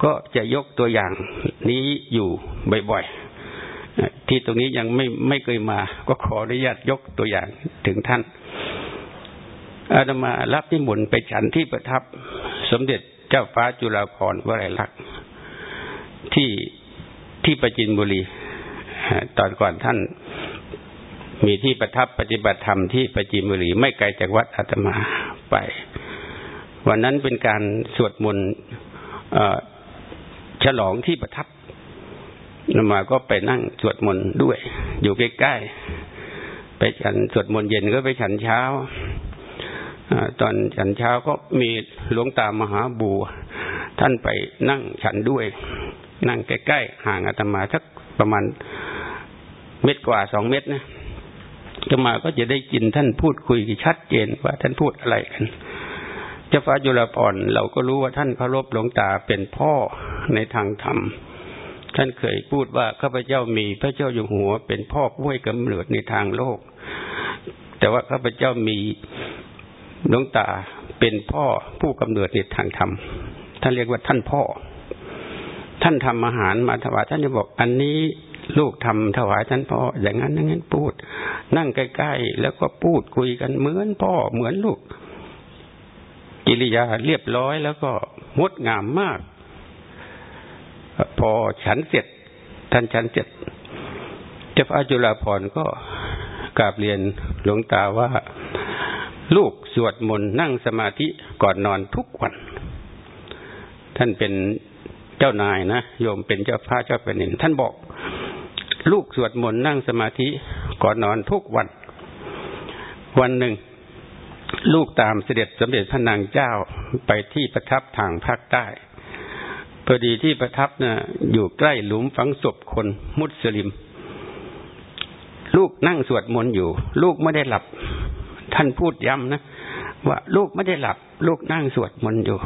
ก็จะยกตัวอย่างนี้อยู่บ่อยๆที่ตรงนี้ยังไม่ไม่เคยมา ก็ขออนุญาตยกตัวอย่างถึงท่าน อาตมารับที่มุนไปฉันที่ประทับ สมเด็จเจ้าฟ้าจุฬาภรณ์วลัยลักษณ์ที่ที่ประจินบุรี ตอนก่อนท่านมีที่ประทับปฏิบัติธรรมที่ประจิมุรี ไม่ไกลจากวัดอาตมาไป วันนั้นเป็นการสวดมนต์ฉลองที่ประทับนมาก็ไปนั่งสวดมนต์ด้วย อยู่ใกล้ๆไปฉันสวดมนต์เย็นก็ไปฉันเช้า ตอนฉันเช้าก็มีหลวงตามหาบูท่านไปนั่งฉันด้วย นั่งใกล้ๆห่างอาตมาสักประมาณเม็ดกว่าสองเม็ดนะจะมาก็จะได้กินท่านพูดคุยชัดเจนว่าท่านพูดอะไรกันเจ้าฟ้าจุฬาภรเราก็รู้ว่าท่านเคารพหลวงตาเป็นพ่อในทางธรรม ท่านเคยพูดว่าข้าพเจ้ามีพระเจ้าอยู่หัวเป็นพ่อผู้ให้กำเนิดในทางโลก แต่ว่าข้าพเจ้ามี หลวงตาเป็นพ่อผู้กำเนิดในทางธรรมท่านเรียกว่าท่านพ่อ ท่านทำอาหารมาถวายท่านจะบอกอันนี้ลูกทำถวายท่านพ่อ อย่างนั้นอย่างนั้นพูด นั่งใกล้ๆแล้วก็พูดคุยกันเหมือนพ่อเหมือนลูก กิริยาเรียบร้อยแล้วก็งดงามมาก พอฉันเสร็จ ท่านฉันเสร็จเจ้าพระจุฬาภรณ์ก็กราบเรียนหลวงตาว่า ลูกสวดมนต์นั่งสมาธิก่อนนอนทุกวัน ท่านเป็นเจ้านายนะโยมเป็นเจ้าพระเจ้าแผ่นดินท่านบอก ลูกสวดมนต์นั่งสมาธิก่อนนอนทุกวัน วันหนึ่ง ลูกตามเสด็จสมเด็จพระนางเจ้าไปที่ประทับทางภาคใต้พอดีที่ประทับนะ่ะอยู่ใกล้หลุมฝังศพคนมุสลิม ลูกนั่งสวดมนต์อยู่ ลูกไม่ได้หลับ ท่านพูดย้ำนะว่าลูกไม่ได้หลับ ลูกนั่งสวดมนต์อยู่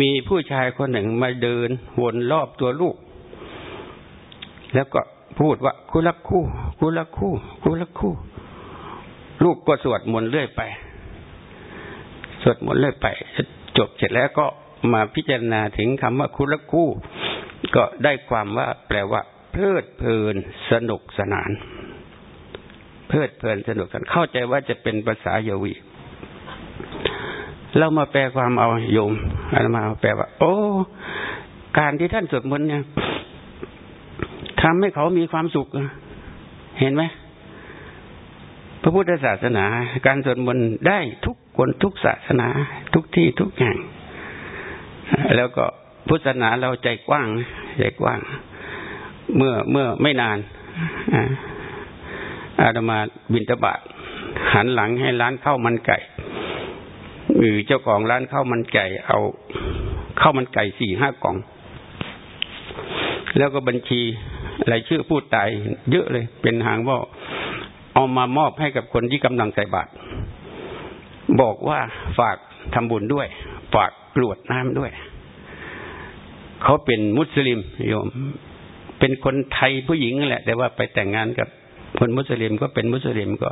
มีผู้ชายคนหนึ่งมาเดินวนรอบตัวลูก แล้วก็พูดว่าคุลักคู่คุลักคู่คุลักคู่ ลูกก็สวดมนต์เรื่อยไป สวดมนต์เรื่อยไป จบเสร็จแล้วก็มาพิจารณาถึงคำว่าคุลักคู่ ก็ได้ความว่าแปลว่า เพลิดเพลินสนุกสนาน เพลิดเพลินสนุกสนานเข้าใจว่าจะเป็นภาษาเยวี เรามาแปลความเอาโยมอามาแปลว่า โอ้ การที่ท่านสวดมนต์เนี่ยทำให้เขามีความสุข เห็นไหมพระพุทธศาสนา การสวดมนต์ได้ทุกคนทุกศาสนา ทุกที่ทุกแห่ง แล้วก็พุทธศาสนาเราใจกว้างใจกว้าง เมื่อเมื่อไม่นาน อาตมาบินตบาทหันหลังให้ร้านข้าวมันไก่หรือเจ้าของร้านข้าวมันไก่เอาข้าวมันไก่สี่ห้ากล่อง แล้วก็บัญชีรายชื่อผู้ตายเยอะเลย เป็นหางว่าเอามามอบให้กับคนที่กำลังใส่บาตรบอกว่าฝากทำบุญด้วย ฝากกรวดน้ำด้วย เขาเป็นมุสลิมโยม เป็นคนไทยผู้หญิงแหละ แต่ว่าไปแต่งงานกับ คนมุสลิมก็เป็นมุสลิมก็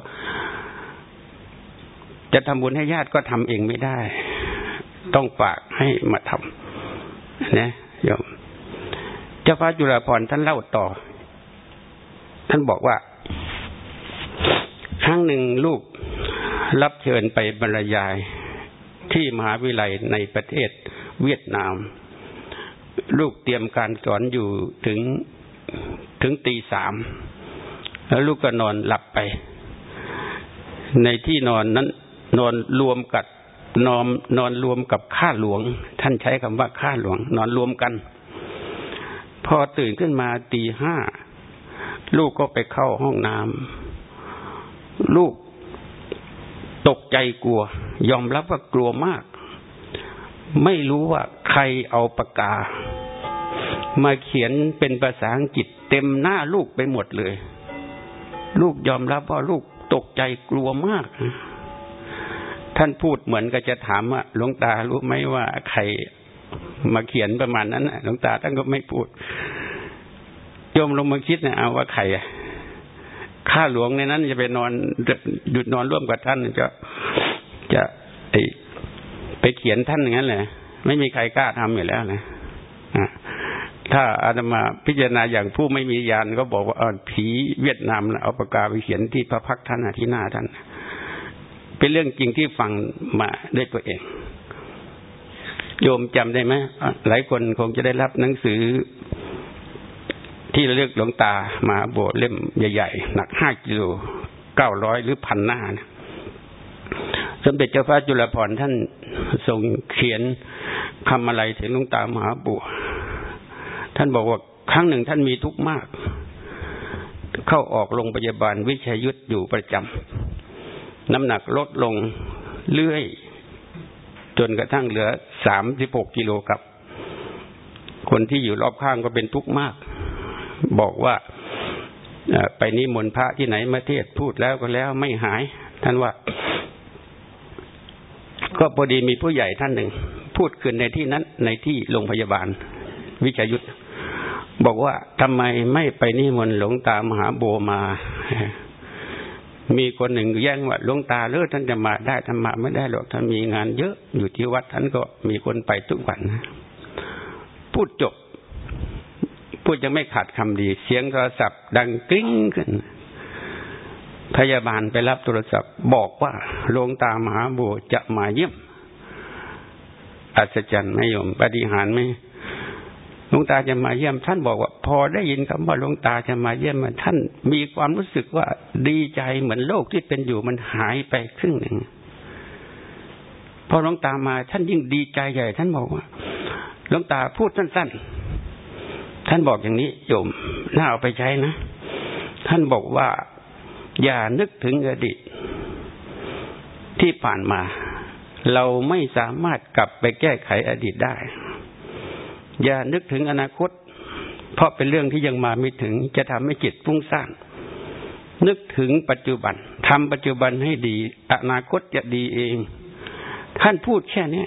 จะทำบุญให้ญาติก็ทำเองไม่ได้ ต้องฝากให้มาทำนะโยมเจ้าฟ้าจุฬาภรณ์ท่านเล่าต่อ ท่านบอกว่า ครั้งหนึ่งลูกรับเชิญไปบรรยายที่มหาวิทยาลัยในประเทศเวียดนาม ลูกเตรียมการสอนอยู่ถึงถึงตีสาม แล้วลูกก็นอนหลับไป ในที่นอนนั้น นอนรวมกับนอนนอนรวมกับข้าหลวง ท่านใช้คำว่าข้าหลวง นอนรวมกัน พอตื่นขึ้นมาตีห้า ลูกก็ไปเข้าห้องน้ำลูกตกใจกลัว ยอมรับว่ากลัวมาก ไม่รู้ว่าใครเอาปากกา มาเขียนเป็นภาษาอังกฤษเต็มหน้าลูกไปหมดเลย ลูกยอมรับว่าลูกตกใจกลัวมาก ท่านพูดเหมือนกับจะถามว่าหลวงตารู้ไหมว่าใครมาเขียนประมาณนั้นหลวงตาท่านก็ไม่พูดโยมลงมาคิดนะเอาว่าใครข้าหลวงในนั้นจะไปนอนหยุดนอนร่วมกับท่านจะจะไปเขียนท่านอย่างนั้นเลยไม่มีใครกล้าทำอยู่แล้วนะ ถ้าอาตมาพิจารณาอย่างผู้ไม่มียานก็บอกว่าผีเวียดนามนะเอาปากกาไปเขียนที่พระพักท่านที่หน้าท่าน เป็นเรื่องจริงที่ฟังมาด้วยตัวเอง โยมจำได้ไหมหลายคนคงจะได้รับหนังสือ ที่เรียกหลวงตามาโบสเล่มใหญ่ๆ หนักห้ากิโลเก้าร้อยหรือพันหน้านะสมเด็จเจ้าฟ้าจุฬาภรณ์ท่านทรงเขียนคำอะไรถึงหลวงตามหาบัว ท่านบอกว่าครั้งหนึ่งท่านมีทุกข์มาก เข้าออกโรงพยาบาลวิชยุทธอยู่ประจำน้ำหนักลดลงเรื่อย จนกระทั่งเหลือสามสิบหกกิโลครับ คนที่อยู่รอบข้างก็เป็นทุกข์มาก บอกว่าไปนิมนต์พระที่ไหนมาเทศพูดแล้วก็แล้วไม่หาย ท่านว่า ก็พอดีมีผู้ใหญ่ท่านหนึ่ง พูดขึ้นในที่นั้นในที่โรงพยาบาล วิชยุทธ บอกว่าทำไมไม่ไปนิมนต์หลวงตามหาโบมา มีคนหนึ่งแย่งว่าหลวงตาเลิศท่านจะมาได้ท่านมาไม่ได้หรอกท่านมีงานเยอะอยู่ที่วัดท่านก็มีคนไปทุกวันนะพูดจบ พูดยังไม่ขาดคำดี เสียงโทรศัพท์ ดังกริ้งขึ้น พยาบาลไปรับโทรศัพท์ บอกว่าหลวงตามหาบัวจะมาเยี่ยมอัศจรรย์ไม่ยมปฏิหารไหม หลวงตาจะมาเยี่ยมท่านบอกว่า พอได้ยินคำว่าหลวงตาจะมาเยี่ยมท่าน มีความรู้สึกว่าดีใจเหมือนโลกที่เป็นอยู่มันหายไปครึ่งหนึ่งพอหลวงตามาท่านยิ่งดีใจใหญ่ ท่านบอกว่าหลวงตาพูดสั้นๆ ท่านบอกอย่างนี้โยมน่าเอาไปใช้นะ ท่านบอกว่าอย่านึกถึงอดีตที่ผ่านมา เราไม่สามารถกลับไปแก้ไขอดีตได้ อย่านึกถึงอนาคต เพราะเป็นเรื่องที่ยังมาไม่ถึง จะทำให้จิตฟุ้งซ่านนึกถึงปัจจุบันทำปัจจุบันให้ดี อนาคตจะดีเอง ท่านพูดแค่นี้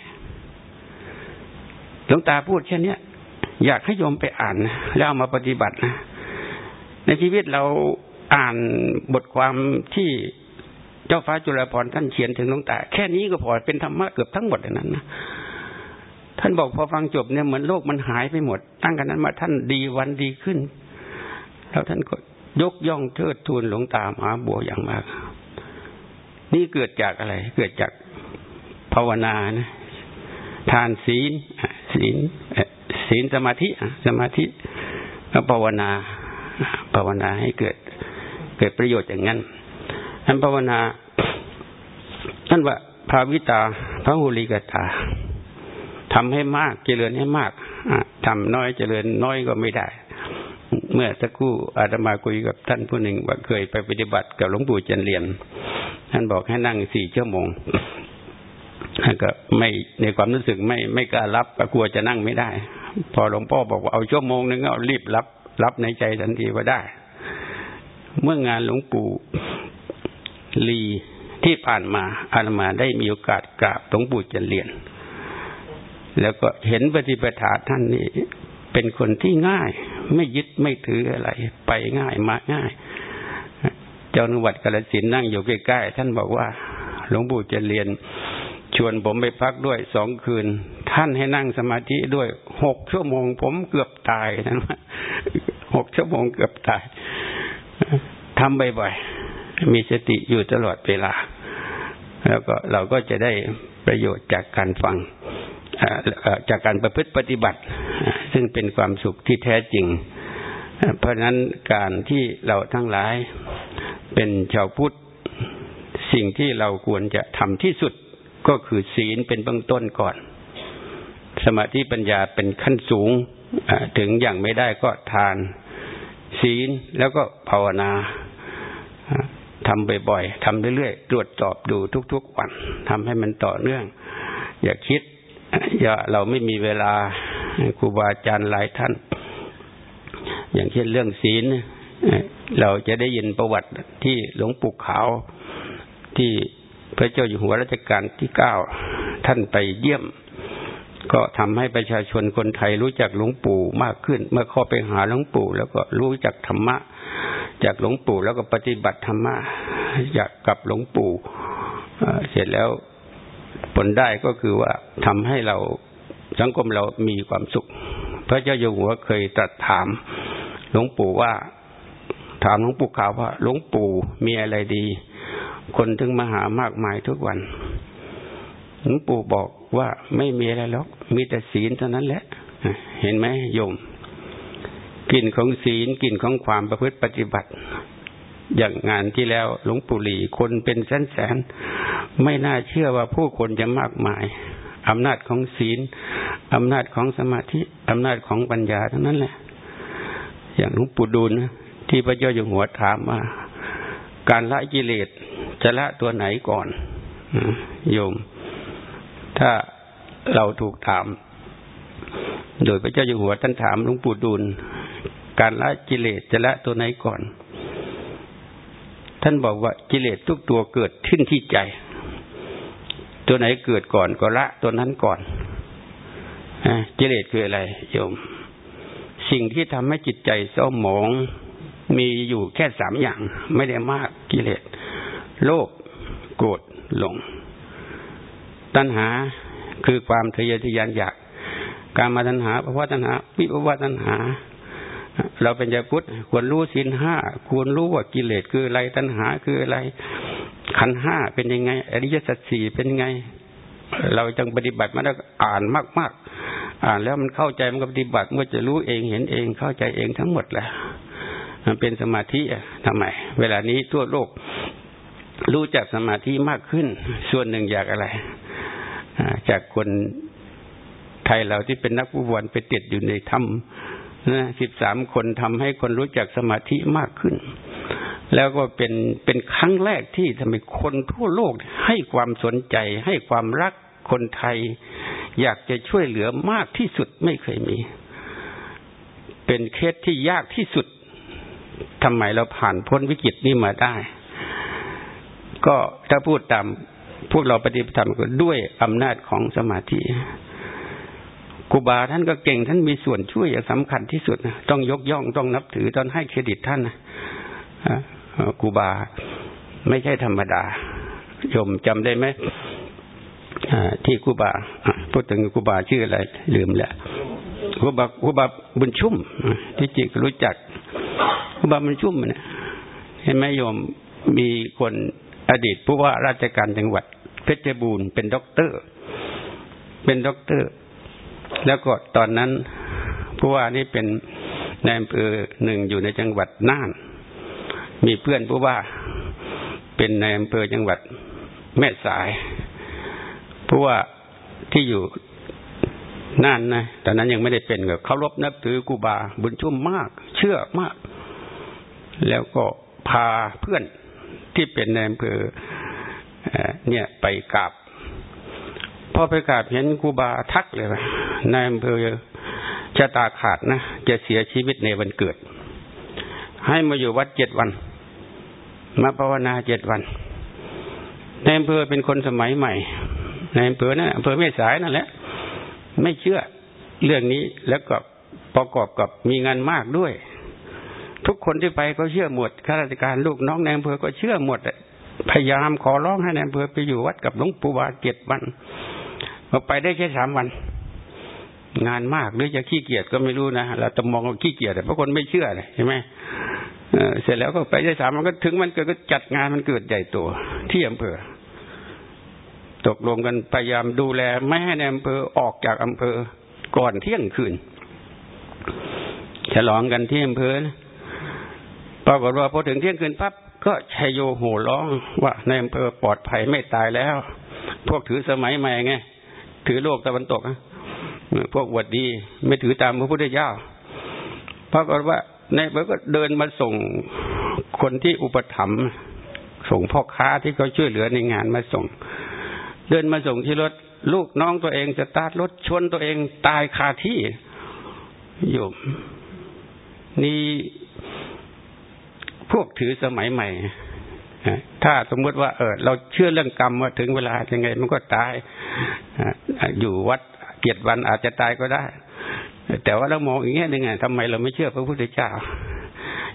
หลวงตาพูดแค่นี้อยากให้โยมไปอ่านนะแล้วเอามาปฏิบัตินะในชีวิตเราอ่านบทความที่เจ้าฟ้าจุฬาภรณ์ท่านเขียนถึงหลวงตา แค่นี้ก็พอเป็นธรรมะเกือบทั้งหมดนั้นนะ ท่านบอกพอฟังจบเนี่ยเหมือนโลกมันหายไปหมด ตั้งกันนั้นมาท่านดีวันดีขึ้น แล้วท่านก็ยกย่องเทิดทูนหลวงตามหาบัวอย่างมาก นี่เกิดจากอะไร เกิดจากภาวนานะทานศีลศีลศีลสมาธิสมาธิแล้วภาวนาภาวนาให้เกิด เกิดประโยชน์อย่างนั้นท่านภาวนาท่านว่าภาวิตาพระหุลิกตา ทำให้มากเจริญให้มากทำน้อยเจริญน้อยก็ไม่ได้ เมื่อสักครู่อาตมาคุยกับท่านผู้หนึ่งว่าเคยไปปฏิบัติกับหลวงปู่จันเรียน ท่านบอกให้นั่งสี่ชั่วโมงก็ไม่ในความรู้สึกไม่ไม่กล้ารับก็กลัวจะนั่งไม่ได้ พอหลวงพ่อบอกว่าเอาชั่วโมงนึงก็รีบรับ รับในใจทันทีว่าได้ เมื่องานหลวงปู่ลีที่ผ่านมาอาตมาได้มีโอกาสกราบหลวงปู่จันเรียน แล้วก็เห็นปฏิปทาท่านนี่เป็นคนที่ง่าย ไม่ยึดไม่ถืออะไร ไปง่ายมาง่าย เจ้าหนวัดกาลสินนั่งอยู่ใกล้ๆท่านบอกว่าหลวงปู่จะเรียนชวนผมไปพักด้วยสองคืน ท่านให้นั่งสมาธิด้วยหกชั่วโมง ผมเกือบตายนะหกชั่วโมงเกือบตายทำบ่อยๆมีสติอยู่ตลอดเวลา แล้วก็เราก็จะได้ประโยชน์จากการฟัง จากการประพฤติปฏิบัติ ซึ่งเป็นความสุขที่แท้จริง เพราะนั้นการที่เราทั้งหลายเป็นชาวพุทธสิ่งที่เราควรจะทำที่สุดก็คือศีลเป็นเบื้องต้นก่อน สมาธิปัญญาเป็นขั้นสูงถึงอย่างไม่ได้ก็ทาน ศีลแล้วก็ภาวนาทำบ่อยๆทำเรื่อยๆ ตรวจสอบดูทุกๆวันทำให้มันต่อเนื่อง อย่าคิด อย่าเราไม่มีเวลาครูบาอาจารย์หลายท่าน อย่างเช่นเรื่องศีลเราจะได้ยินประวัติที่หลวงปู่ขาวที่พระเจ้าอยู่หัวรัชกาลที่เก้าท่านไปเยี่ยม ก็ทำให้ประชาชนคนไทยรู้จักหลวงปู่มากขึ้น เมื่อเข้าไปหาหลวงปู่ แล้วก็รู้จักธรรมะ จากหลวงปู่แล้วก็ปฏิบัติธรรมะอยากกับหลวงปู่เสร็จแล้ว ผลได้ก็คือว่าทำให้เราสังคมเรามีความสุข พระเจ้าอยู่หัวเคยตรัสถามหลวงปู่ว่า ถามหลวงปู่ขาวว่าหลวงปู่มีอะไรดี คนถึงมาหามากมายทุกวันหลวงปู่บอกว่าไม่มีอะไรหรอก มีแต่ศีลเท่านั้นแหละ เห็นไหมโยมกลิ่นของศีลกลิ่นของความประพฤติปฏิบัติ อย่างงานที่แล้วหลวงปู่หลีคนเป็นแสนแสน ไม่น่าเชื่อว่าผู้คนจะมากมายอำนาจของศีลอำนาจของสมาธิอำนาจของปัญญาทั้งนั้นแหละ อย่างหลวงปู่ดูลที่พระเจ้าอยู่หัวถามว่าการละกิเลสจะละตัวไหนก่อนโยม ถ้าเราถูกถาม โดยพระเจ้าอยู่หัวท่านถามหลวงปู่ดูล การละกิเลสจะละตัวไหนก่อน ท่านบอกว่ากิเลสทุกตัวเกิดขึ้นที่ใจ ตัวไหนเกิดก่อนก็ละตัวนั้นก่อนกิเลสคืออะไรโยม สิ่งที่ทำให้จิตใจเศร้าหมองมีอยู่แค่สามอย่าง ไม่ได้มากกิเลสโลภโกรธหลง ตัณหาคือความทะเยอทะยานอยาก การมาตัณหาภาวะตัณหา วิภาวะตัณหา เราเป็นญาพุทธควรรู้สินห้าควรรู้ว่ากิเลสคืออะไรตัณหาคืออะไร ขันห้าเป็นยังไง อริยสัจสี่เป็นยังไง เราจึงปฏิบัติมาแล้วอ่านมาก ๆ อ่านแล้วมันเข้าใจมันก็ปฏิบัติมันจะรู้เองเห็นเองเข้าใจเองทั้งหมดแหละมันเป็นสมาธิทำไม เวลานี้ทั่วโลก รู้จักสมาธิมากขึ้น ส่วนหนึ่งอยากอะไรจากคนไทยเราที่เป็นนักบุญไปติดอยู่ในถ้ำนะสิบสามคนทำให้คนรู้จักสมาธิมากขึ้น แล้วก็เป็นเป็นครั้งแรกที่ทำให้คนทั่วโลกให้ความสนใจ ให้ความรักคนไทย อยากจะช่วยเหลือมากที่สุดไม่เคยมี เป็นเคสที่ยากที่สุดทำไมเราผ่านพ้นวิกฤตนี้มาได้ ก็ถ้าพูดตามพวกเราปฏิบัติธรรมก็ด้วยอำนาจของสมาธิครูบาท่านก็เก่งท่านมีส่วนช่วยอย่างสำคัญที่สุดนะต้องยกย่องต้องนับถือต้องให้เครดิตท่านนะ ครูบา ไม่ใช่ธรรมดาโยมจำได้ไหมที่ครูบาพูดถึงครูบาชื่ออะไร ลืมแล้วครูบาครูบาบุญชุ่มที่จริงรู้จักครูบาบุญชุ่มเนี่ยเห็นไหมโยมมีคนอดีตผู้ว่าราชการจังหวัด เพชรบูรณ์เป็นด็อกเตอร์ เป็นด็อกเตอร์ แล้วก็ตอนนั้นผู้ว่านี่เป็นนายอำเภอหนึ่งอยู่ในจังหวัดน่าน มีเพื่อนผู้ว่าเป็นนายอำเภอจังหวัดแม่สายผู้ว่าที่อยู่น่านนะตอนนั้นยังไม่ได้เป็นกับเขารบนับถือกูบา บุญชุ่มมาก เชื่อมาก แล้วก็พาเพื่อนที่เป็นในอำเภอเนี่ยไปกราบพอไปกราบเห็นกูบาทักเลยนายอำเภอชะตาขาดนะจะเสียชีวิตในวันเกิด ให้มาอยู่วัดเจ็ดวัน มาภาวนาเจ็ดวันนอำเภอเป็นคนสมัยใหม่นอำเภอนะั่นอำเภอไม่สายนั่นแหละไม่เชื่อเรื่องนี้แล้วก็ประกอบกับมีงานมากด้วย ทุกคนที่ไปก็เชื่อหมดข้าราชการลูกน้องในอำเภอก็เชื่อหมดพยายามขอร้องให้ในอำเภอไปอยู่วัดกับหลวงปู่วาเจ็ดวันมาไปได้แค่สามวัน งานมากหรือจะขี้เกียจก็ไม่รู้นะเราตมองว่าขี้เกียจแต่เพราะคนไม่เชื่อเลยใช่ไหม เสร็จแล้วก็ไปได้สามวันก็ถึงมันเกิดก็จัดงานมันเกิดใหญ่โตที่อำเภอ ตกลงกันพยายามดูแลไม่ให้ในอำเภอออกจากอำเภอก่อนเที่ยงคืน ฉลองกันที่อำเภอปรากฏว่าพอถึงเที่ยงคืนปั๊บก็ชัยโยโห่ร้องว่าในอำเภอปลอดภัยไม่ตายแล้ว พวกถือสมัยใหม่ไงถือโลกตะวันตกพวกวัดดี ไม่ถือตามพระพุทธเจ้าปรากฏว่า นอำเภอก็เดินมาส่งคนที่อุปถัมภ์ส่งพ่อค้าที่เขาช่วยเหลือในงานมาส่ง เดินมาส่งที่รถ ลูกน้องตัวเองจะตาร์ทรถชนตัวเองตายคาที่อยู่นี่พวกถือสมัยใหม่ถ้าสมมติว่าเออเราเชื่อเรื่องกรรมว่าถึงเวลายังไง มันก็ตายอยู่วัดเกียรติวันอาจจะตายก็ได้ แต่ว่าเรามองอย่างนี้ยังไงทำไมเราไม่เชื่อพระพุทธเจ้า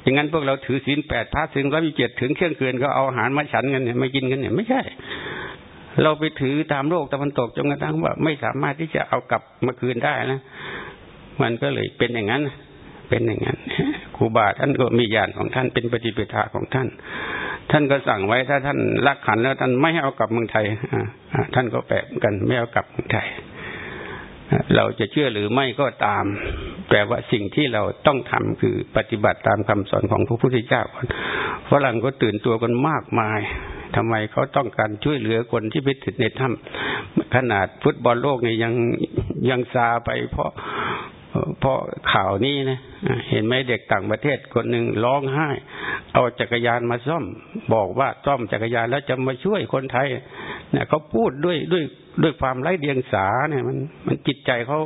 อย่างนั้นพวกเราถือศีลแปดพระถึงร้อยเจ็ดถึงเที่ยงคืนก็เอาอาหารมาฉันกันเนี่ยไม่กินกันเนี่ยไม่ใช่ เราไปถือตามโลกตะวันตกจนกระทั่งว่าไม่สามารถที่จะเอากลับมาคืนได้นะมันก็เลยเป็นอย่างนั้น เป็นอย่างนั้นครูบาท่านก็มีญาณของท่านเป็นปฏิปทาของท่าน ท่านก็สั่งไว้ถ้าท่านรักขันแล้วท่านไม่ให้เอากลับเมืองไทยท่านก็แปะกันไม่เอากลับเมืองไทย เราจะเชื่อหรือไม่ก็ตาม แต่ว่าสิ่งที่เราต้องทำคือปฏิบัติตามคำสอนของพระพุทธเจ้าฝรั่งก็ตื่นตัวกันมากมายทำไมเขาต้องการช่วยเหลือคนที่ไปติดในถ้ำขนาดฟุตบอลโลกเนี่ยยังยังซาไปเพราะเพราะข่าวนี้นะเห็นไหมเด็กต่างประเทศคนหนึ่งร้องไห้ เอาจักรยานมาซ่อม บอกว่าซ่อมจักรยานแล้วจะมาช่วยคนไทยเนี่ยเขาพูดด้วยด้วย ด้วยความไร้เดียงสาเนี่ยมันมันจิตใจเขา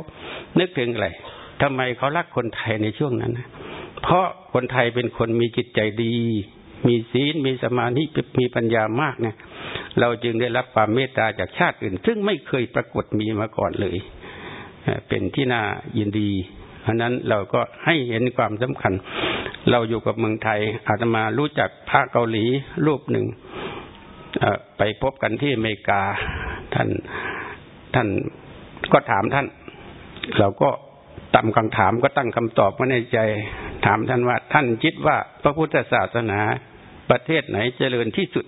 นึกถึงอะไรทำไมเขารักคนไทยในช่วงนั้น เพราะคนไทยเป็นคนมีจิตใจดี มีศีล มีสมาธิ มีปัญญามากเนี่ย เราจึงได้รับความเมตตาจากชาติอื่น ซึ่งไม่เคยปรากฏมีมาก่อนเลย เป็นที่น่ายินดี เพราะนั้นเราก็ให้เห็นความสำคัญ เราอยู่กับเมืองไทย อาตมารู้จักพระเกาหลีรูปหนึ่งไปพบกันที่อเมริกา ท่าน ท่านก็ถามท่าน เราก็ตั้งคำถามก็ตั้งคำตอบมาในใจ ถามท่านว่า ท่านคิดว่าพระพุทธศาสนาประเทศไหนเจริญที่สุด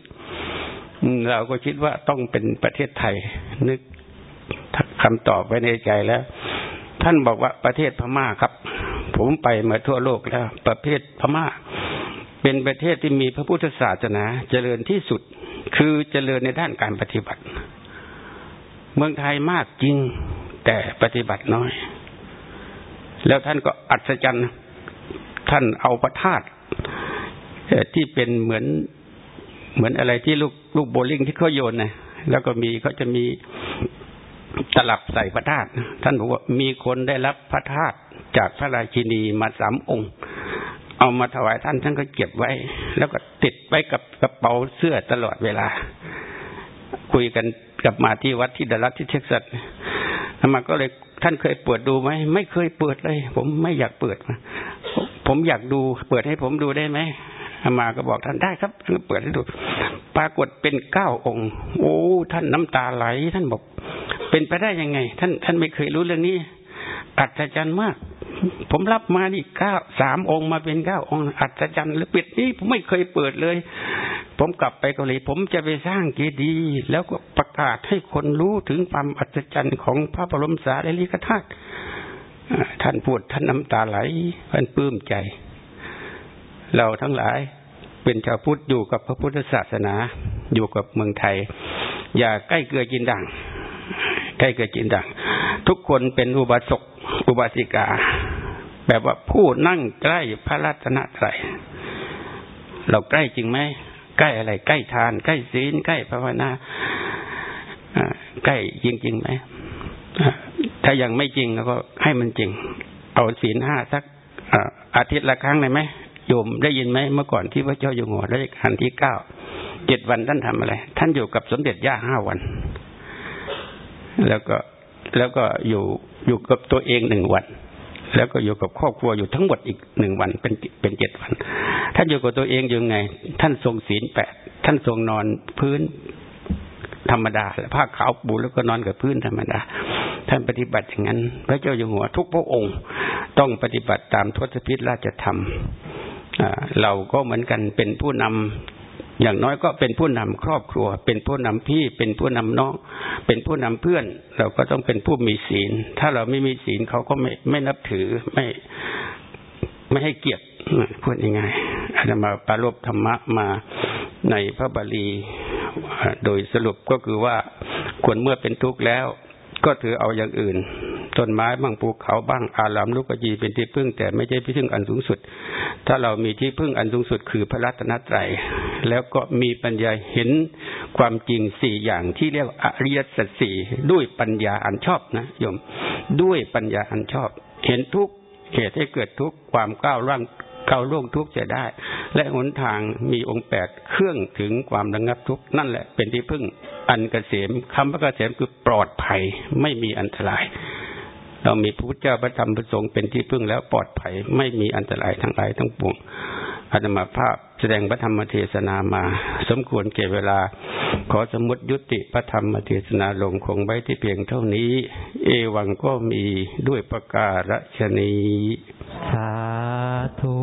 เราก็คิดว่าต้องเป็นประเทศไทย นึกคำตอบไว้ในใจแล้ว ท่านบอกว่าประเทศพม่าครับ ผมไปมาทั่วโลกแล้ว ประเทศพม่า เป็นประเทศที่มีพระพุทธศาสนาเจริญที่สุด คือเจริญในด้านการปฏิบัติ เมืองไทยมากจริงแต่ปฏิบัติน้อย แล้วท่านก็อัศจรรย์ท่านเอาพระธาตุที่เป็นเหมือนเหมือนอะไรที่ลูกลูกโบลิ่งที่เขาโยนนะแล้วก็มีเขาจะมีตลับใส่พระธาตุท่านบอกว่ามีคนได้รับพระธาตุจากพระราชินีมาสามองค์ เอามาถวายท่านท่านก็เก็บไว้ แล้วก็ติดไว้กับกระเป๋าเสื้อตลอดเวลา คุยกัน กลับมาที่วัดที่ดัลลัสที่เท็กซัสมาก็เลยท่านเคยเปิดดูไหมไม่เคยเปิดเลย ผมไม่อยากเปิด ผมอยากดู เปิดให้ผมดูได้ไหมอามาก็บอกท่านได้ครับเปิดให้ดู ปรากฏเป็นเก้าองค์ โอ้ ท่านน้ำตาไหล ท่านบอก เป็นไปได้ยังไง ท่าน ท่านไม่เคยรู้เรื่องนี้ อัศจรรย์มาก ผมรับมานี่เก้าสามองค์มาเป็นเก้าองค์ อัศจรรย์แล้วปิดนี้ผมไม่เคยเปิดเลย ผมกลับไปเกาหลีผมจะไปสร้างเจดีย์แล้วก็ กาศให้คนรู้ถึงความอัศจรรย์ของพระบรมสารีริกธาตุท่านพูดท่านน้ำตาไหลท่านปลื้มใจ เราทั้งหลายเป็นชาวพุทธอยู่กับพระพุทธศาสนา อยู่กับเมืองไทย อย่าใกล้เกลือจินดังใกล้เกลือจินดัง ทุกคนเป็นอุบาสกอุบาสิกา แบบว่าผู้นั่งใกล้พระรัตนตรัยเราใกล้จริงไหมใกล้อะไร ใกล้ทาน ใกล้ศีล ใกล้ภาวนา ใกล้จริงจริงไหมถ้ายังไม่จริงก็ให้มันจริง เอาศีลห้าสักอาทิตย์ละครั้งได้ไหมโยมได้ยินไหมเมื่อก่อนที่พระเจ้าอยู่หัวรัชกาลที่เก้าเจ็ดวันท่านทำอะไร ท่านอยู่กับสมเด็จย่าห้าวัน แล้วก็แล้วก็อยู่อยู่กับตัวเองหนึ่งวัน แล้วก็อยู่กับครอบครัวอยู่ทั้งหมดอีกหนึ่งวันเป็นเป็นเจ็ดวัน ท่านอยู่กับตัวเองยังไง ท่านทรงศีลแปดท่านทรงนอนพื้น ธรรมดาผ้าขาวปูแล้วก็นอนกับพื้นธรรมดา ท่านปฏิบัติอย่างนั้น พระเจ้าอยู่หัวทุกพระองค์ต้องปฏิบัติตามทศพิธราชธรรมเราก็เหมือนกันเป็นผู้นำอย่างน้อยก็เป็นผู้นำครอบครัว เป็นผู้นำพี่ เป็นผู้นำน้อง เป็นผู้นำเพื่อน เราก็ต้องเป็นผู้มีศีล ถ้าเราไม่มีศีลเขาก็ไม่ไม่นับถือไม่ไม่ให้เกียรติพูดยังไงอาจจะมาปรารบธรรมะมาในพระบาลี โดยสรุปก็คือว่าควรเมื่อเป็นทุกข์แล้ว ก็ถือเอาอย่างอื่น ต้นไม้บ้างภูเขาบ้างอารามลูกกยีเป็นที่พึ่ง แต่ไม่ใช่ที่พึ่งอันสูงสุด ถ้าเรามีที่พึ่งอันสูงสุดคือพระรัตนตรัยแล้วก็มีปัญญาเห็นความจริงสี่อย่างที่เรียกอริยสัจสี่ด้วยปัญญาอันชอบนะโยม ด้วยปัญญาอันชอบ เห็นทุกเหตุให้เกิดทุกความก้าวร่าง ก้าล่วงทุกจะได้ และหนทางมีองค์แปดเครื่องถึงความระงับทุกนั่นแหละเป็นที่พึ่งอันกเกษมคำว่าเกษมคือปลอดภัยไม่มีอันตราย เรามีพระพุทธเจ้าพระธรรมพระสงฆ์เป็นที่พึ่งแล้วปลอดภัยไม่มีอันตรายทั้งหลายทั้งปวง อาตมาภาพแสดงพระธรรมเทศนามา สมควรเก็บเวลา ขอสมมติยุติพระธรรมเทศนาลงคงไว้ที่เพียงเท่านี้ เอวังก็มีด้วยประการฉนีสาธุ